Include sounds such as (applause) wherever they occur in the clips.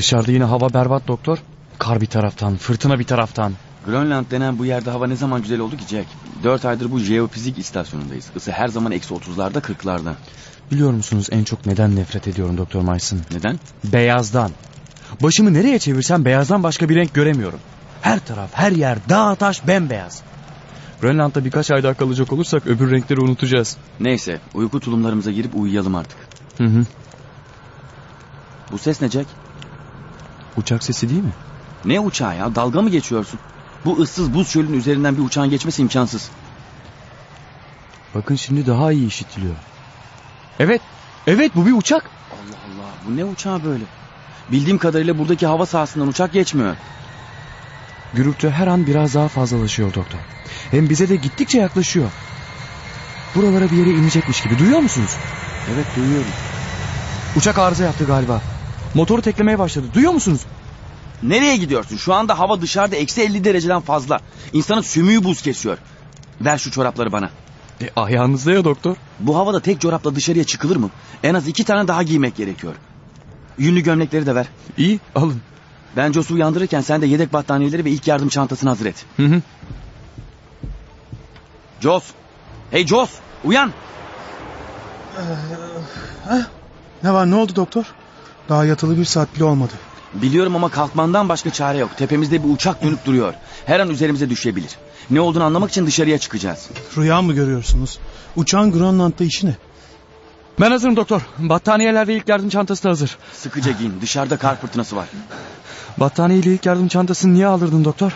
Dışarıda yine hava berbat doktor. Kar bir taraftan, fırtına bir taraftan. Grönland denen bu yerde hava ne zaman güzel oldu ki Jack? Dört aydır bu jeofizik istasyonundayız. Isı her zaman eksi otuzlarda kırklarda. Biliyor musunuz en çok neden nefret ediyorum Doktor Mason? Neden? Beyazdan. Başımı nereye çevirsem beyazdan başka bir renk göremiyorum. Her taraf, her yer, dağ taş bembeyaz. Grönland'da birkaç ay daha kalacak olursak öbür renkleri unutacağız. Neyse uyku tulumlarımıza girip uyuyalım artık. Hı hı. Bu ses ne Jack? Uçak sesi değil mi? Ne uçağı ya? Dalga mı geçiyorsun? Bu ıssız buz çölün üzerinden bir uçağın geçmesi imkansız. Bakın şimdi daha iyi işitiliyor. Evet, evet bu bir uçak. Allah Allah bu ne uçağı böyle? Bildiğim kadarıyla buradaki hava sahasından uçak geçmiyor. Gürültü her an biraz daha fazlalaşıyor doktor. Hem bize de gittikçe yaklaşıyor. Buralara bir yere inecekmiş gibi duyuyor musunuz? Evet duyuyorum. Uçak arıza yaptı galiba. Motoru teklemeye başladı. Duyuyor musunuz? Nereye gidiyorsun? Şu anda hava dışarıda eksi 50 dereceden fazla. İnsanın sümüğü buz kesiyor. Ver şu çorapları bana. E, ayağınızda ya doktor. Bu havada tek çorapla dışarıya çıkılır mı? En az iki tane daha giymek gerekiyor. Yünlü gömlekleri de ver. İyi alın. Ben Jos'u uyandırırken sen de yedek battaniyeleri ve ilk yardım çantasını hazır et. Hı hı. Jos! Hey Jos! Uyan! Ne var ne oldu doktor? Daha yatılı bir saat bile olmadı. Biliyorum ama kalkmandan başka çare yok. Tepemizde bir uçak dönüp duruyor. Her an üzerimize düşebilir. Ne olduğunu anlamak için dışarıya çıkacağız. Rüya mı görüyorsunuz? Uçağın Grönland'da işi ne? Ben hazırım doktor. Battaniyeler ve ilk yardım çantası da hazır. Sıkıca giyin. Dışarıda kar fırtınası var. Battaniye ile ilk yardım çantasını niye aldırdın doktor?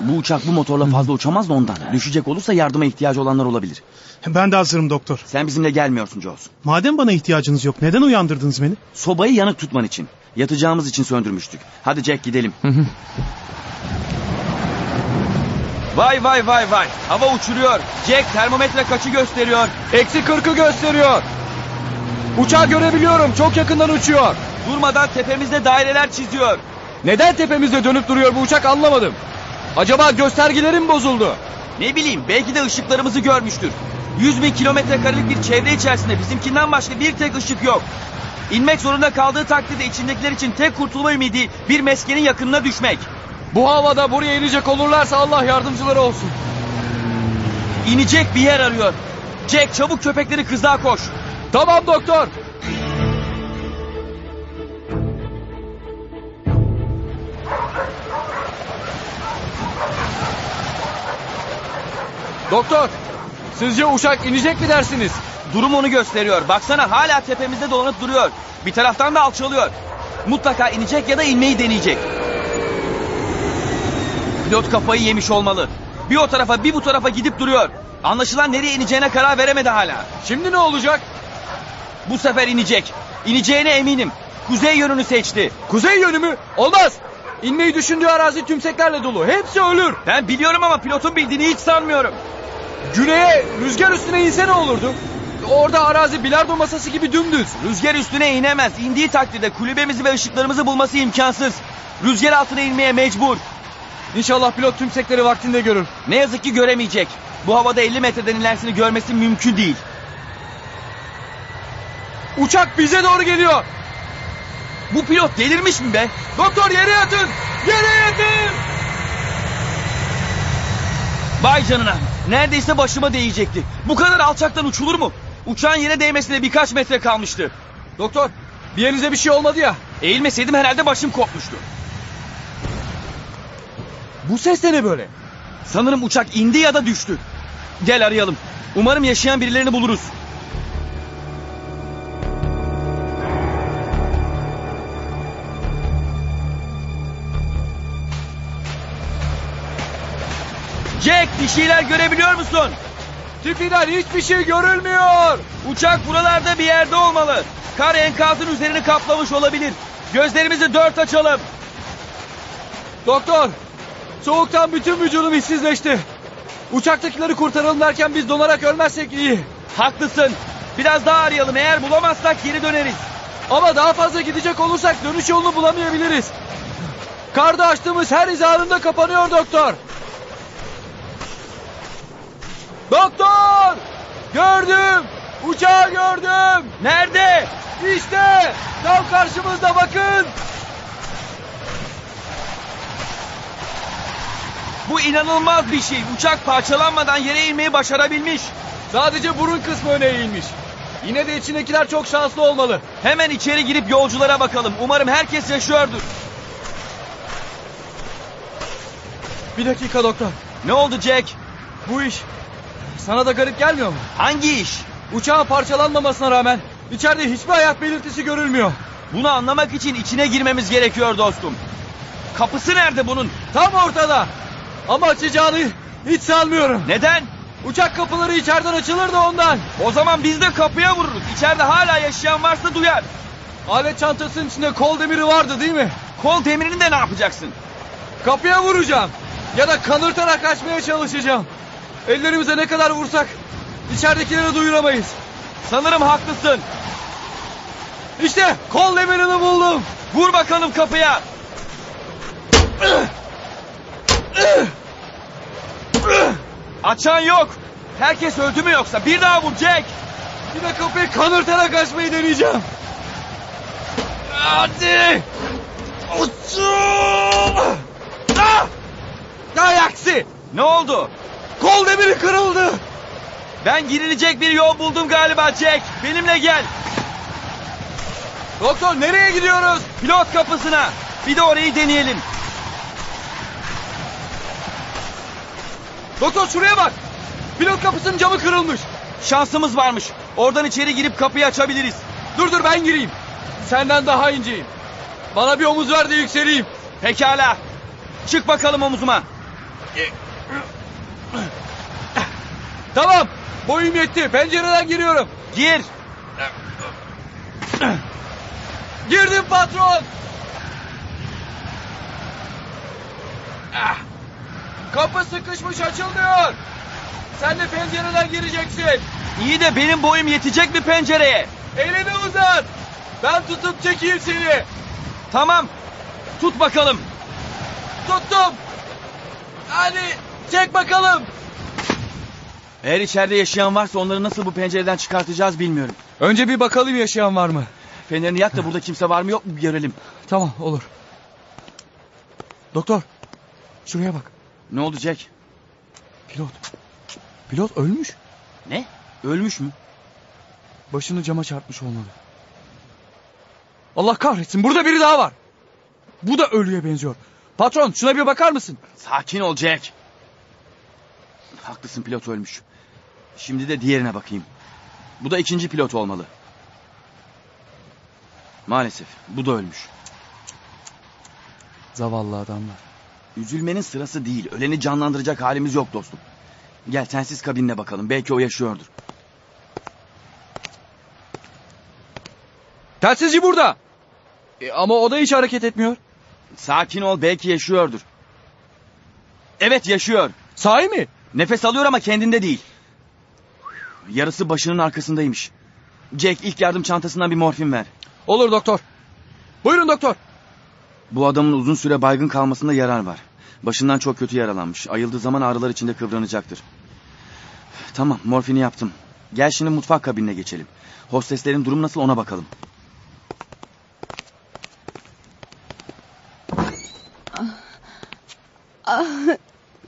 Bu uçak bu motorla fazla uçamaz da ondan. Düşecek olursa yardıma ihtiyacı olanlar olabilir. Ben de hazırım doktor. Sen bizimle gelmiyorsun Jos. Madem bana ihtiyacınız yok neden uyandırdınız beni? Sobayı yanık tutman için. Yatacağımız için söndürmüştük. Hadi Jack gidelim. vay vay vay vay. Hava uçuruyor. Jack termometre kaçı gösteriyor? Eksi kırkı gösteriyor. Uçağı görebiliyorum. Çok yakından uçuyor. Durmadan tepemizde daireler çiziyor. Neden tepemizde dönüp duruyor bu uçak anlamadım. Acaba göstergilerim bozuldu? Ne bileyim belki de ışıklarımızı görmüştür. 100 bin kilometre karelik bir çevre içerisinde bizimkinden başka bir tek ışık yok. İnmek zorunda kaldığı takdirde içindekiler için tek kurtulma ümidi bir meskenin yakınına düşmek. Bu havada buraya inecek olurlarsa Allah yardımcıları olsun. İnecek bir yer arıyor. Jack çabuk köpekleri kızlığa koş. Tamam doktor. Doktor, sizce uçak inecek mi dersiniz? Durum onu gösteriyor. Baksana hala tepemizde dolanıp duruyor. Bir taraftan da alçalıyor. Mutlaka inecek ya da inmeyi deneyecek. Pilot kafayı yemiş olmalı. Bir o tarafa bir bu tarafa gidip duruyor. Anlaşılan nereye ineceğine karar veremedi hala. Şimdi ne olacak? Bu sefer inecek. İneceğine eminim. Kuzey yönünü seçti. Kuzey yönü mü? Olmaz. İnmeyi düşündüğü arazi tümseklerle dolu. Hepsi ölür. Ben biliyorum ama pilotun bildiğini hiç sanmıyorum. Güneye rüzgar üstüne inse ne olurdu? Orada arazi bilardo masası gibi dümdüz. Rüzgar üstüne inemez. İndiği takdirde kulübemizi ve ışıklarımızı bulması imkansız. Rüzgar altına inmeye mecbur. İnşallah pilot tümsekleri vaktinde görür. Ne yazık ki göremeyecek. Bu havada 50 metreden ilerisini görmesi mümkün değil. Uçak bize doğru geliyor. Bu pilot delirmiş mi be? Doktor yere yatın. Yere yatın. Vay canına. Neredeyse başıma değecekti. Bu kadar alçaktan uçulur mu? Uçağın yere değmesine birkaç metre kalmıştı. Doktor bir yerinize bir şey olmadı ya. Eğilmeseydim herhalde başım kopmuştu. Bu ses de ne böyle? Sanırım uçak indi ya da düştü. Gel arayalım. Umarım yaşayan birilerini buluruz. Jack bir şeyler görebiliyor musun? Tipinden hiçbir şey görülmüyor. Uçak buralarda bir yerde olmalı. Kar enkazın üzerini kaplamış olabilir. Gözlerimizi dört açalım. Doktor soğuktan bütün vücudum hissizleşti. Uçaktakileri kurtaralım derken biz donarak ölmezsek iyi. Haklısın. Biraz daha arayalım. Eğer bulamazsak geri döneriz. Ama daha fazla gidecek olursak dönüş yolunu bulamayabiliriz. Karda açtığımız her izarında kapanıyor doktor. Doktor! Gördüm! Uçağı gördüm! Nerede? İşte! Tam karşımızda bakın! Bu inanılmaz bir şey. Uçak parçalanmadan yere inmeyi başarabilmiş. Sadece burun kısmı öne eğilmiş. Yine de içindekiler çok şanslı olmalı. Hemen içeri girip yolculara bakalım. Umarım herkes yaşıyordur. Bir dakika doktor. Ne oldu Jack? Bu iş sana da garip gelmiyor mu? Hangi iş? Uçağın parçalanmamasına rağmen içeride hiçbir hayat belirtisi görülmüyor. Bunu anlamak için içine girmemiz gerekiyor dostum. Kapısı nerede bunun? Tam ortada. Ama açacağını hiç sanmıyorum. Neden? Uçak kapıları içeriden açılır da ondan. O zaman biz de kapıya vururuz. İçeride hala yaşayan varsa duyar. Alet çantasının içinde kol demiri vardı değil mi? Kol demirini de ne yapacaksın? Kapıya vuracağım. Ya da kanırtarak açmaya çalışacağım. Ellerimize ne kadar vursak içeridekileri duyuramayız. Sanırım haklısın. İşte kol demirini buldum. Vur bakalım kapıya. Açan yok. Herkes öldü mü yoksa? Bir daha vur Jack. Bir de kapıyı kanırtarak açmayı deneyeceğim. Hadi. Uçum. Ah! Ay aksi. Ne oldu? Kol demiri kırıldı. Ben girilecek bir yol buldum galiba Jack. Benimle gel. Doktor nereye gidiyoruz? Pilot kapısına. Bir de orayı deneyelim. Doktor şuraya bak. Pilot kapısının camı kırılmış. Şansımız varmış. Oradan içeri girip kapıyı açabiliriz. Dur dur ben gireyim. Senden daha inceyim. Bana bir omuz ver de yükseleyim. Pekala. Çık bakalım omuzuma. Tamam. Boyum yetti. Pencereden giriyorum. Gir. Girdim patron. Kapı sıkışmış açılmıyor. Sen de pencereden gireceksin. İyi de benim boyum yetecek mi pencereye? Elini uzat. Ben tutup çekeyim seni. Tamam. Tut bakalım. Tuttum. Hadi çek bakalım. Eğer içeride yaşayan varsa onları nasıl bu pencereden çıkartacağız bilmiyorum. Önce bir bakalım yaşayan var mı? Fenerini yak da burada kimse var mı yok mu bir görelim. Tamam olur. Doktor. Şuraya bak. Ne oldu Jack? Pilot. Pilot ölmüş. Ne? Ölmüş mü? Başını cama çarpmış olmalı. Allah kahretsin burada biri daha var. Bu da ölüye benziyor. Patron şuna bir bakar mısın? Sakin ol Jack. Haklısın pilot ölmüş. Şimdi de diğerine bakayım. Bu da ikinci pilot olmalı. Maalesef bu da ölmüş. Zavallı adamlar. Üzülmenin sırası değil. Öleni canlandıracak halimiz yok dostum. Gel sensiz kabinine bakalım. Belki o yaşıyordur. Telsizci burada. E, ama o da hiç hareket etmiyor. Sakin ol belki yaşıyordur. Evet yaşıyor. Sahi mi? Nefes alıyor ama kendinde değil. Yarısı başının arkasındaymış. Jack ilk yardım çantasından bir morfin ver. Olur doktor. Buyurun doktor. Bu adamın uzun süre baygın kalmasında yarar var. Başından çok kötü yaralanmış. Ayıldığı zaman ağrılar içinde kıvranacaktır. Tamam morfini yaptım. Gel şimdi mutfak kabinine geçelim. Hosteslerin durumu nasıl ona bakalım.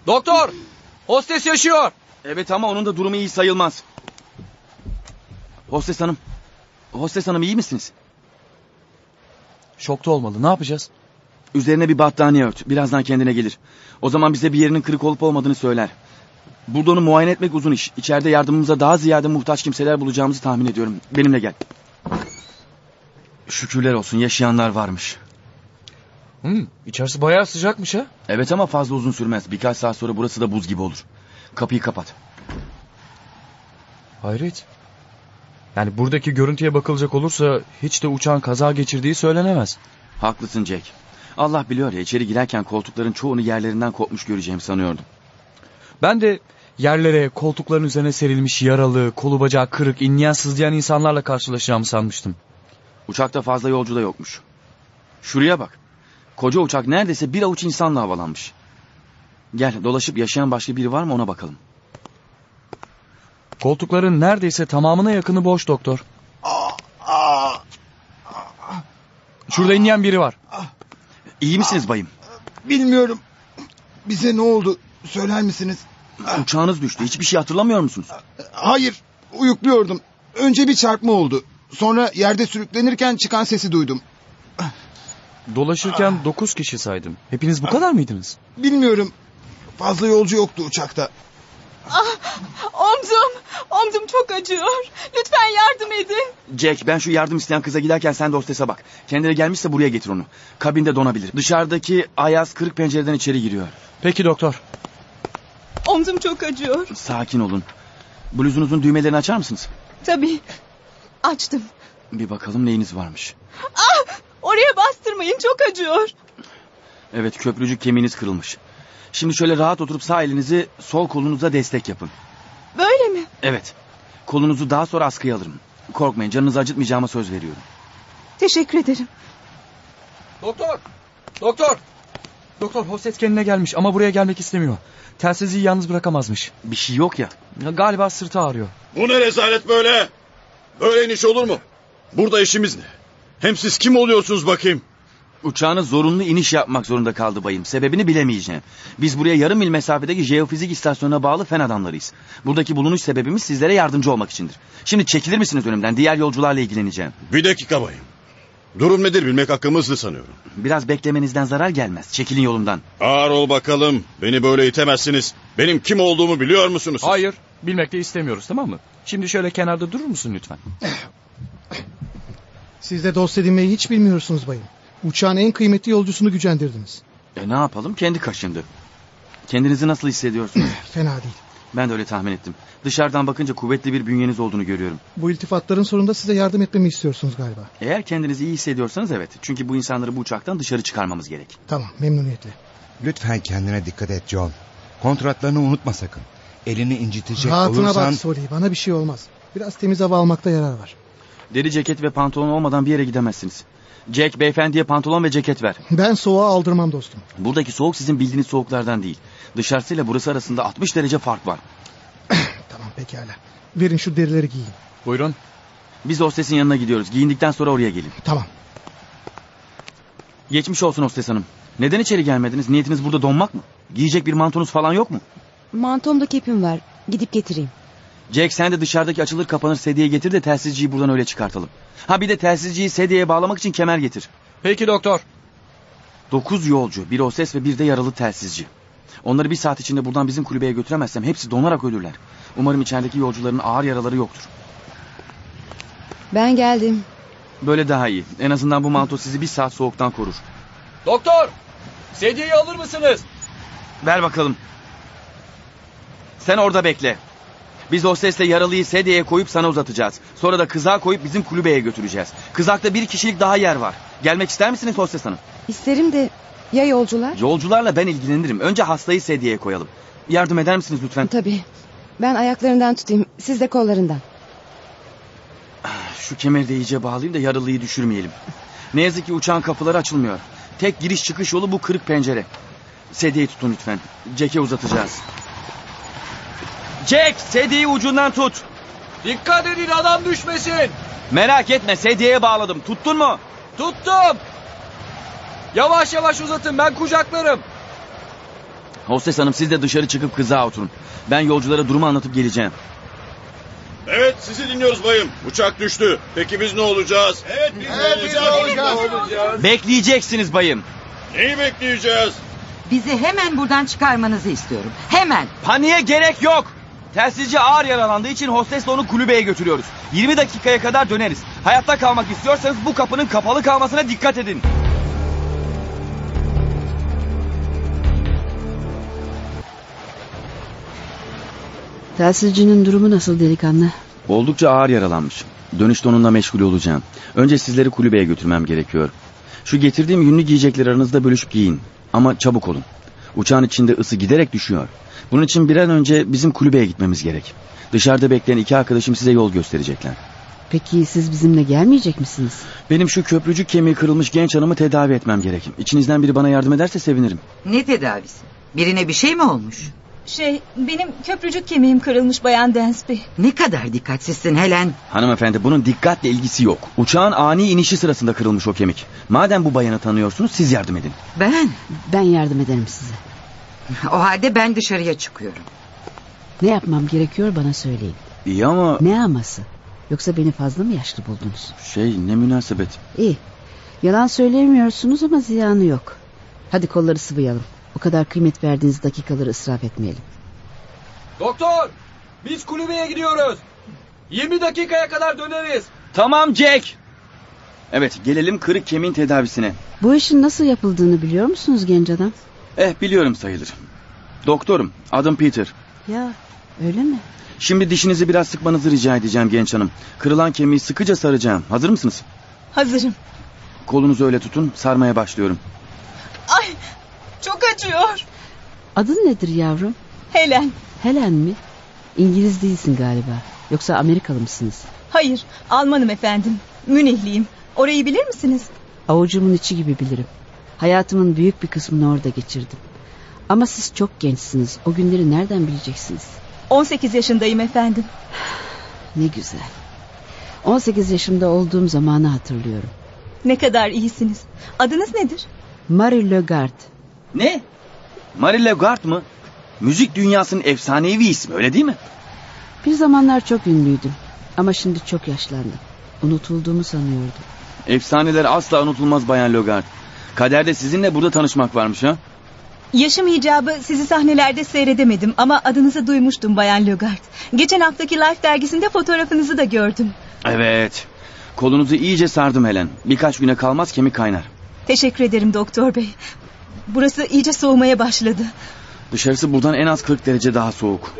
Doktor. Hostes yaşıyor. Evet ama onun da durumu iyi sayılmaz. Hostes hanım. Hostes hanım iyi misiniz? Şokta olmalı. Ne yapacağız? Üzerine bir battaniye ört. Birazdan kendine gelir. O zaman bize bir yerinin kırık olup olmadığını söyler. Burada onu muayene etmek uzun iş. İçeride yardımımıza daha ziyade muhtaç kimseler bulacağımızı tahmin ediyorum. Benimle gel. Şükürler olsun yaşayanlar varmış. Hmm, içerisi bayağı sıcakmış ha. Evet ama fazla uzun sürmez. Birkaç saat sonra burası da buz gibi olur. Kapıyı kapat. Hayret. Yani buradaki görüntüye bakılacak olursa hiç de uçağın kaza geçirdiği söylenemez. Haklısın Jack. Allah biliyor ya içeri girerken koltukların çoğunu yerlerinden kopmuş göreceğimi sanıyordum. Ben de yerlere, koltukların üzerine serilmiş yaralı, kolu bacağı kırık, inleyen sızlayan insanlarla karşılaşacağımı sanmıştım. Uçakta fazla yolcu da yokmuş. Şuraya bak. Koca uçak neredeyse bir avuç insanla havalanmış. Gel dolaşıp yaşayan başka biri var mı ona bakalım. Koltukların neredeyse tamamına yakını boş doktor. Şurada inleyen biri var. İyi misiniz bayım? Bilmiyorum. Bize ne oldu? Söyler misiniz? Uçağınız düştü. Hiçbir şey hatırlamıyor musunuz? Hayır, uyukluyordum. Önce bir çarpma oldu. Sonra yerde sürüklenirken çıkan sesi duydum. Dolaşırken 9 kişi saydım. Hepiniz bu kadar mıydınız? Bilmiyorum. Fazla yolcu yoktu uçakta. Omzum, omzum çok acıyor. Lütfen yardım edin. Jack ben şu yardım isteyen kıza giderken sen de hostese bak. Kendine gelmişse buraya getir onu. Kabinde donabilir. Dışarıdaki Ayaz kırık pencereden içeri giriyor. Peki doktor. Omzum çok acıyor. Sakin olun. Bluzunuzun düğmelerini açar mısınız? Tabii. Açtım. Bir bakalım neyiniz varmış. Oraya bastırmayın çok acıyor. Evet köprücük kemiğiniz kırılmış. Şimdi şöyle rahat oturup sağ elinizi sol kolunuza destek yapın. Böyle mi? Evet. Kolunuzu daha sonra askıya alırım. Korkmayın canınızı acıtmayacağıma söz veriyorum. Teşekkür ederim. Doktor. Doktor. Doktor hostes kendine gelmiş ama buraya gelmek istemiyor. Telsizi yalnız bırakamazmış. Bir şey yok ya. Ya Galiba sırtı ağrıyor. Bu ne rezalet böyle? Böyle iniş olur mu? Burada işimiz ne? Hem siz kim oluyorsunuz bakayım? Uçağınız zorunlu iniş yapmak zorunda kaldı bayım. Sebebini bilemeyeceğim. Biz buraya yarım mil mesafedeki jeofizik istasyonuna bağlı fen adamlarıyız. Buradaki bulunuş sebebimiz sizlere yardımcı olmak içindir. Şimdi çekilir misiniz önümden? Diğer yolcularla ilgileneceğim. Bir dakika bayım. Durum nedir bilmek hakkımızdı sanıyorum. Biraz beklemenizden zarar gelmez. Çekilin yolumdan. Ağır ol bakalım. Beni böyle itemezsiniz. Benim kim olduğumu biliyor musunuz? Hayır. Bilmek de istemiyoruz tamam mı? Şimdi şöyle kenarda durur musun lütfen? (laughs) Siz de dost edinmeyi hiç bilmiyorsunuz bayım. Uçağın en kıymetli yolcusunu gücendirdiniz. E ne yapalım? Kendi kaşındı. Kendinizi nasıl hissediyorsunuz? (laughs) Fena değil. ben de öyle tahmin ettim. Dışarıdan bakınca kuvvetli bir bünyeniz olduğunu görüyorum. Bu iltifatların sonunda size yardım etmemi istiyorsunuz galiba. Eğer kendinizi iyi hissediyorsanız evet. Çünkü bu insanları bu uçaktan dışarı çıkarmamız gerek. Tamam memnuniyetle. Lütfen kendine dikkat et John. Kontratlarını unutma sakın. Elini incitecek Rahatına olursan... bak Soli bana bir şey olmaz. Biraz temiz hava almakta yarar var. Deri ceket ve pantolon olmadan bir yere gidemezsiniz. Jack beyefendiye pantolon ve ceket ver. Ben soğuğa aldırmam dostum. Buradaki soğuk sizin bildiğiniz soğuklardan değil. Dışarısıyla burası arasında 60 derece fark var. (clears throat) Tamam pekala. Verin şu derileri giyin. Buyurun. Biz hostesin yanına gidiyoruz. Giyindikten sonra oraya gelin. Tamam. Geçmiş olsun hostes hanım. Neden içeri gelmediniz? Niyetiniz burada donmak mı? Giyecek bir mantonuz falan yok mu? Mantomda kepim var. Gidip getireyim. Jack sen de dışarıdaki açılır kapanır sedyeye getir de telsizciyi buradan öyle çıkartalım. Ha bir de telsizciyi sedyeye bağlamak için kemer getir. Peki doktor. Dokuz yolcu, bir hostes ve bir de yaralı telsizci. Onları bir saat içinde buradan bizim kulübeye götüremezsem hepsi donarak ölürler. Umarım içerideki yolcuların ağır yaraları yoktur. Ben geldim. Böyle daha iyi. En azından bu manto sizi bir saat soğuktan korur. Doktor. Sedyeyi alır mısınız? Ver bakalım. Sen orada bekle. Biz hostesle yaralıyı sedyeye koyup sana uzatacağız. Sonra da kızağa koyup bizim kulübeye götüreceğiz. Kızakta bir kişilik daha yer var. Gelmek ister misiniz hostes hanım? İsterim de ya yolcular? Yolcularla ben ilgilenirim. Önce hastayı sedyeye koyalım. Yardım eder misiniz lütfen? Tabii. Ben ayaklarından tutayım. Siz de kollarından. Şu kemeri de iyice bağlayayım da yaralıyı düşürmeyelim. Ne yazık ki uçağın kapıları açılmıyor. Tek giriş çıkış yolu bu kırık pencere. Sedyeyi tutun lütfen. Jack'e uzatacağız. Jack sedyeyi ucundan tut. Dikkat edin adam düşmesin. Merak etme sedyeye bağladım. Tuttun mu? Tuttum. Yavaş yavaş uzatın ben kucaklarım. Hostes hanım siz de dışarı çıkıp kızağa oturun. Ben yolculara durumu anlatıp geleceğim. Evet sizi dinliyoruz bayım. Uçak düştü. Peki biz ne olacağız? Evet biz ne olacağız? Bekleyeceksiniz bayım. Neyi bekleyeceğiz? Bizi hemen buradan çıkarmanızı istiyorum. Hemen. Paniğe gerek yok. Telsizci ağır yaralandığı için hostesle onu kulübeye götürüyoruz. 20 dakikaya kadar döneriz. Hayatta kalmak istiyorsanız bu kapının kapalı kalmasına dikkat edin. Telsizcinin durumu nasıl delikanlı? Oldukça ağır yaralanmış. Dönüşte onunla meşgul olacağım. Önce sizleri kulübeye götürmem gerekiyor. Şu getirdiğim yünlü giyecekleri aranızda bölüşüp giyin. Ama çabuk olun. Uçağın içinde ısı giderek düşüyor. Bunun için bir an önce bizim kulübeye gitmemiz gerek. Dışarıda bekleyen iki arkadaşım size yol gösterecekler. Peki siz bizimle gelmeyecek misiniz? Benim şu köprücük kemiği kırılmış genç hanımı tedavi etmem gerek. İçinizden biri bana yardım ederse sevinirim. Ne tedavisi? Birine bir şey mi olmuş? Şey benim köprücük kemiğim kırılmış Bayan Dansby. Ne kadar dikkatsizsin Helen. Hanımefendi bunun dikkatle ilgisi yok. Uçağın ani inişi sırasında kırılmış o kemik. Madem bu bayanı tanıyorsunuz siz yardım edin. Ben? Ben yardım ederim size. O halde ben dışarıya çıkıyorum. Ne yapmam gerekiyor bana söyleyin. İyi ama Ne aması? Yoksa beni fazla mı yaşlı buldunuz? şey ne münasebet. İyi. Yalan söylemiyorsunuz ama ziyanı yok. Hadi kolları sıvayalım. O kadar kıymet verdiğiniz dakikaları israf etmeyelim. Doktor biz kulübeye gidiyoruz. 20 dakikaya kadar döneriz. Tamam Jack. Evet gelelim kırık kemiğin tedavisine. Bu işin nasıl yapıldığını biliyor musunuz genç adam? Eh biliyorum sayılır. Doktorum adım Peter. Ya öyle mi? Şimdi dişinizi biraz sıkmanızı rica edeceğim genç hanım. Kırılan kemiği sıkıca saracağım. Hazır mısınız? Hazırım. Kolunuzu öyle tutun sarmaya başlıyorum. Ay çok acıyor. Adın nedir yavrum? Helen. Helen mi? İngiliz değilsin galiba. Yoksa Amerikalı mısınız? Hayır Almanım efendim. Münihliyim. Orayı bilir misiniz? Avucumun içi gibi bilirim. Hayatımın büyük bir kısmını orada geçirdim. Ama siz çok gençsiniz. O günleri nereden bileceksiniz? 18 yaşındayım efendim. (sighs) Ne güzel. 18 yaşımda olduğum zamanı hatırlıyorum. Ne kadar iyisiniz. Adınız nedir? Marie Legard. Ne? Marie Lagarde mı? Müzik dünyasının efsanevi ismi öyle değil mi? Bir zamanlar çok ünlüydüm. Ama şimdi çok yaşlandım. Unutulduğumu sanıyordum. Efsaneler asla unutulmaz Bayan Lagarde. Kaderde sizinle burada tanışmak varmış ha? Yaşım icabı sizi sahnelerde seyredemedim ama adınızı duymuştum Bayan Lugard. Geçen haftaki Life dergisinde fotoğrafınızı da gördüm. Evet. Kolunuzu iyice sardım Helen. Birkaç güne kalmaz kemik kaynar. Teşekkür ederim doktor bey. Burası iyice soğumaya başladı. Dışarısı buradan en az 40 derece daha soğuk.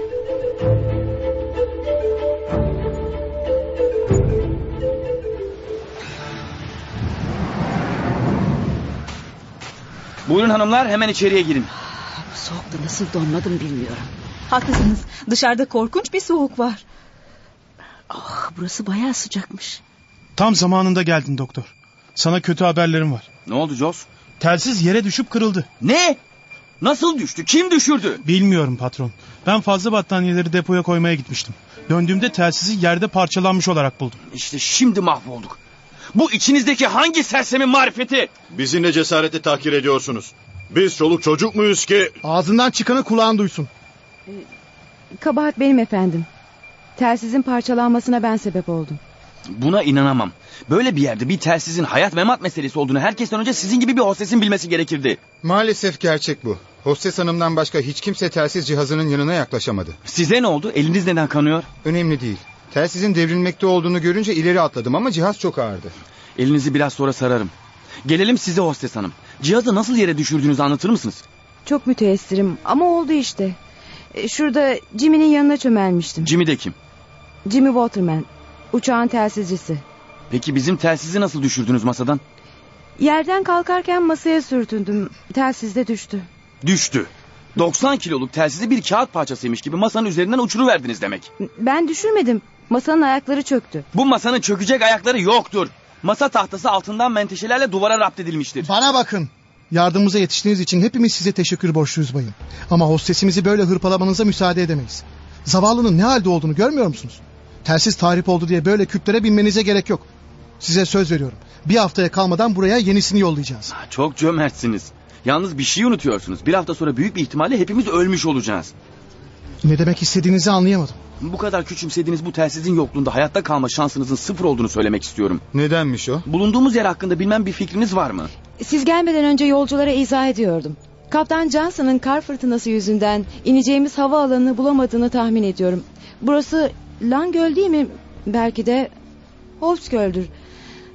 Buyurun hanımlar hemen içeriye girin. Bu soğukta nasıl donmadım bilmiyorum. Haklısınız. Dışarıda korkunç bir soğuk var. Ah burası bayağı sıcakmış. Tam zamanında geldin doktor. Sana kötü haberlerim var. Ne oldu Jos? Telsiz yere düşüp kırıldı. Ne? Nasıl düştü? Kim düşürdü? Bilmiyorum patron. Ben fazla battaniyeleri depoya koymaya gitmiştim. Döndüğümde telsizi yerde parçalanmış olarak buldum. İşte şimdi mahvolduk. Bu içinizdeki hangi sersemin marifeti? Bizi ne cesaretle tahkir ediyorsunuz? Biz çoluk çocuk muyuz ki? Ağzından çıkanı kulağın duysun. Kabahat benim efendim. Telsizin parçalanmasına ben sebep oldum. Buna inanamam. Böyle bir yerde bir telsizin hayat memat meselesi olduğunu herkesten önce sizin gibi bir hostesin bilmesi gerekirdi. Maalesef gerçek bu. Hostes hanımdan başka hiç kimse telsiz cihazının yanına yaklaşamadı. Size ne oldu? Eliniz neden kanıyor? Önemli değil. Telsizin devrilmekte olduğunu görünce ileri atladım ama cihaz çok ağırdı. Elinizi biraz sonra sararım. Gelelim size hostes hanım. Cihazı nasıl yere düşürdüğünüzü anlatır mısınız? Çok müteessirim ama oldu işte. E, Şurada Jimmy'nin yanına çömelmiştim. Jimmy de kim? Jimmy Waterman. Uçağın telsizcisi. Peki bizim telsizi nasıl düşürdünüz masadan? Yerden kalkarken masaya sürtündüm. Telsiz de düştü. Düştü. 90 kiloluk telsizi bir kağıt parçasıymış gibi masanın üzerinden uçuruverdiniz demek. Ben düşürmedim. Masanın ayakları çöktü. Bu masanın çökecek ayakları yoktur. Masa tahtası altından menteşelerle duvara rapt edilmiştir. Bana bakın. Yardımımıza yetiştiğiniz için hepimiz size teşekkür borçluyuz bayım. Ama hostesimizi böyle hırpalamanıza müsaade edemeyiz. Zavallının ne halde olduğunu görmüyor musunuz? Telsiz tahrip oldu diye böyle küplere binmenize gerek yok. Size söz veriyorum. Bir haftaya kalmadan buraya yenisini yollayacağız. Çok cömertsiniz. Yalnız bir şey unutuyorsunuz. Bir hafta sonra büyük bir ihtimalle hepimiz ölmüş olacağız. Ne demek istediğinizi anlayamadım. Bu kadar küçümsediğiniz bu telsizin yokluğunda hayatta kalma şansınızın sıfır olduğunu söylemek istiyorum. Nedenmiş o? Bulunduğumuz yer hakkında bilmem bir fikriniz var mı? Siz gelmeden önce yolculara izah ediyordum. Kaptan Johnson'ın kar fırtınası yüzünden ineceğimiz hava alanını bulamadığını tahmin ediyorum. Burası Langöl değil mi? Belki de Hovsgöl'dür.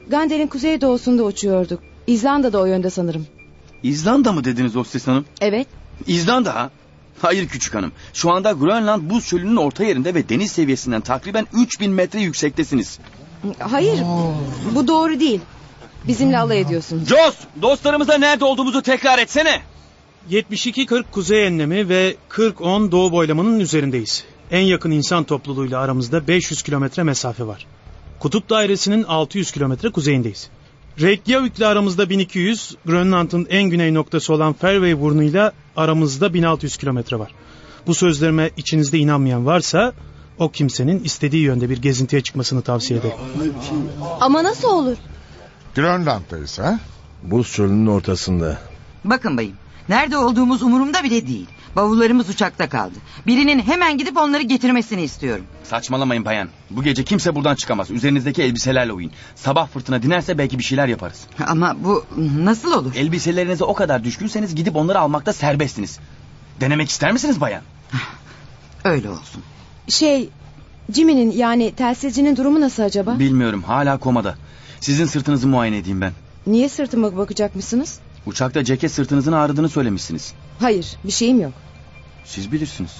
Gander'in kuzeydoğusunda uçuyorduk. İzlanda da o yönde sanırım. İzlanda mı dediniz hostes hanım? Evet. İzlanda ha? Hayır küçük hanım. Şu anda Grönland buz çölünün orta yerinde ve deniz seviyesinden takriben 3000 metre yüksektesiniz. Hayır. Bu doğru değil. Bizimle alay ediyorsun. Jos, dostlarımıza nerede olduğumuzu tekrar etsene. 72-40 kuzey enlemi ve 40-10 doğu boylamanın üzerindeyiz. En yakın insan topluluğuyla aramızda 500 kilometre mesafe var. Kutup dairesinin 600 kilometre kuzeyindeyiz. Reykjavik'le aramızda 1200, Grönland'ın en güney noktası olan Fairway burnuyla aramızda 1600 kilometre var. Bu sözlerime içinizde inanmayan varsa o kimsenin istediği yönde bir gezintiye çıkmasını tavsiye ederim. Ama nasıl olur? Grönland'dayız ha? Buz çölünün ortasında. Bakın bayım. Nerede olduğumuz umurumda bile değil. Bavullarımız uçakta kaldı. Birinin hemen gidip onları getirmesini istiyorum. Saçmalamayın bayan. Bu gece kimse buradan çıkamaz. Üzerinizdeki elbiselerle uyun. Sabah fırtına dinerse belki bir şeyler yaparız. Ama bu nasıl olur? Elbiselerinize o kadar düşkünseniz gidip onları almakta serbestsiniz. Denemek ister misiniz bayan? Öyle olsun. Şey, Jimmy'nin yani telsizcinin durumu nasıl acaba? Bilmiyorum hala komada. Sizin sırtınızı muayene edeyim ben. Niye sırtıma bakacakmışsınız? Uçakta ceket sırtınızın ağrıdığını söylemişsiniz. Hayır, bir şeyim yok. Siz bilirsiniz.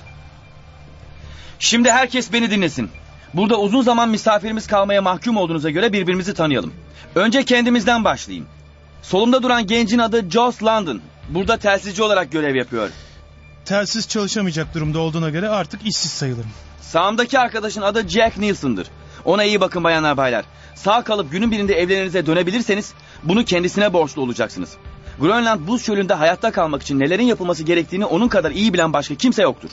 Şimdi herkes beni dinlesin. Burada uzun zaman misafirimiz kalmaya mahkum olduğunuza göre birbirimizi tanıyalım. Önce kendimizden başlayayım. Solumda duran gencin adı Joss London. Burada telsizci olarak görev yapıyor. Telsiz çalışamayacak durumda olduğuna göre artık işsiz sayılırım. Sağımdaki arkadaşın adı Jack Nielsen'dır. Ona iyi bakın bayanlar baylar. Sağ kalıp günün birinde evlerinize dönebilirseniz bunu kendisine borçlu olacaksınız. Grönland buz çölünde hayatta kalmak için nelerin yapılması gerektiğini onun kadar iyi bilen başka kimse yoktur.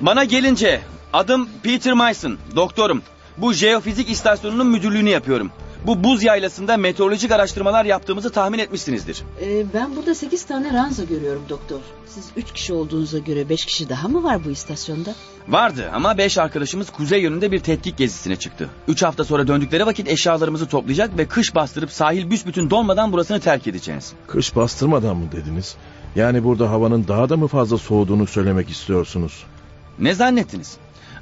Bana gelince adım Peter Mason, doktorum. Bu jeofizik istasyonunun müdürlüğünü yapıyorum. Bu buz yaylasında meteorolojik araştırmalar yaptığımızı tahmin etmişsinizdir. Ee, ben burada sekiz tane ranza görüyorum doktor. Siz üç kişi olduğunuza göre beş kişi daha mı var bu istasyonda? Vardı ama beş arkadaşımız kuzey yönünde bir tetkik gezisine çıktı. Üç hafta sonra döndükleri vakit eşyalarımızı toplayacak ve kış bastırıp sahil büsbütün donmadan burasını terk edeceğiz. Kış bastırmadan mı dediniz? Yani burada havanın daha da mı fazla soğuduğunu söylemek istiyorsunuz? Ne zannettiniz?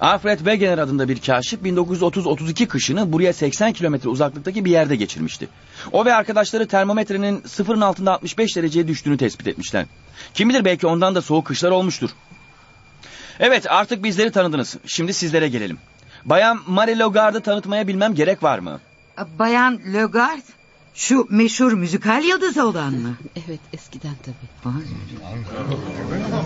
Alfred Wegener adında bir kaşif 1930-32 kışını buraya 80 kilometre uzaklıktaki bir yerde geçirmişti. O ve arkadaşları termometrenin sıfırın altında 65 dereceye düştüğünü tespit etmişler. Kim bilir belki ondan da soğuk kışlar olmuştur. Evet artık bizleri tanıdınız. Şimdi sizlere gelelim. Bayan Marie Logard'ı tanıtmaya bilmem gerek var mı? Bayan Logard? Şu meşhur müzikal yıldızı olan mı? (laughs) Evet eskiden tabii.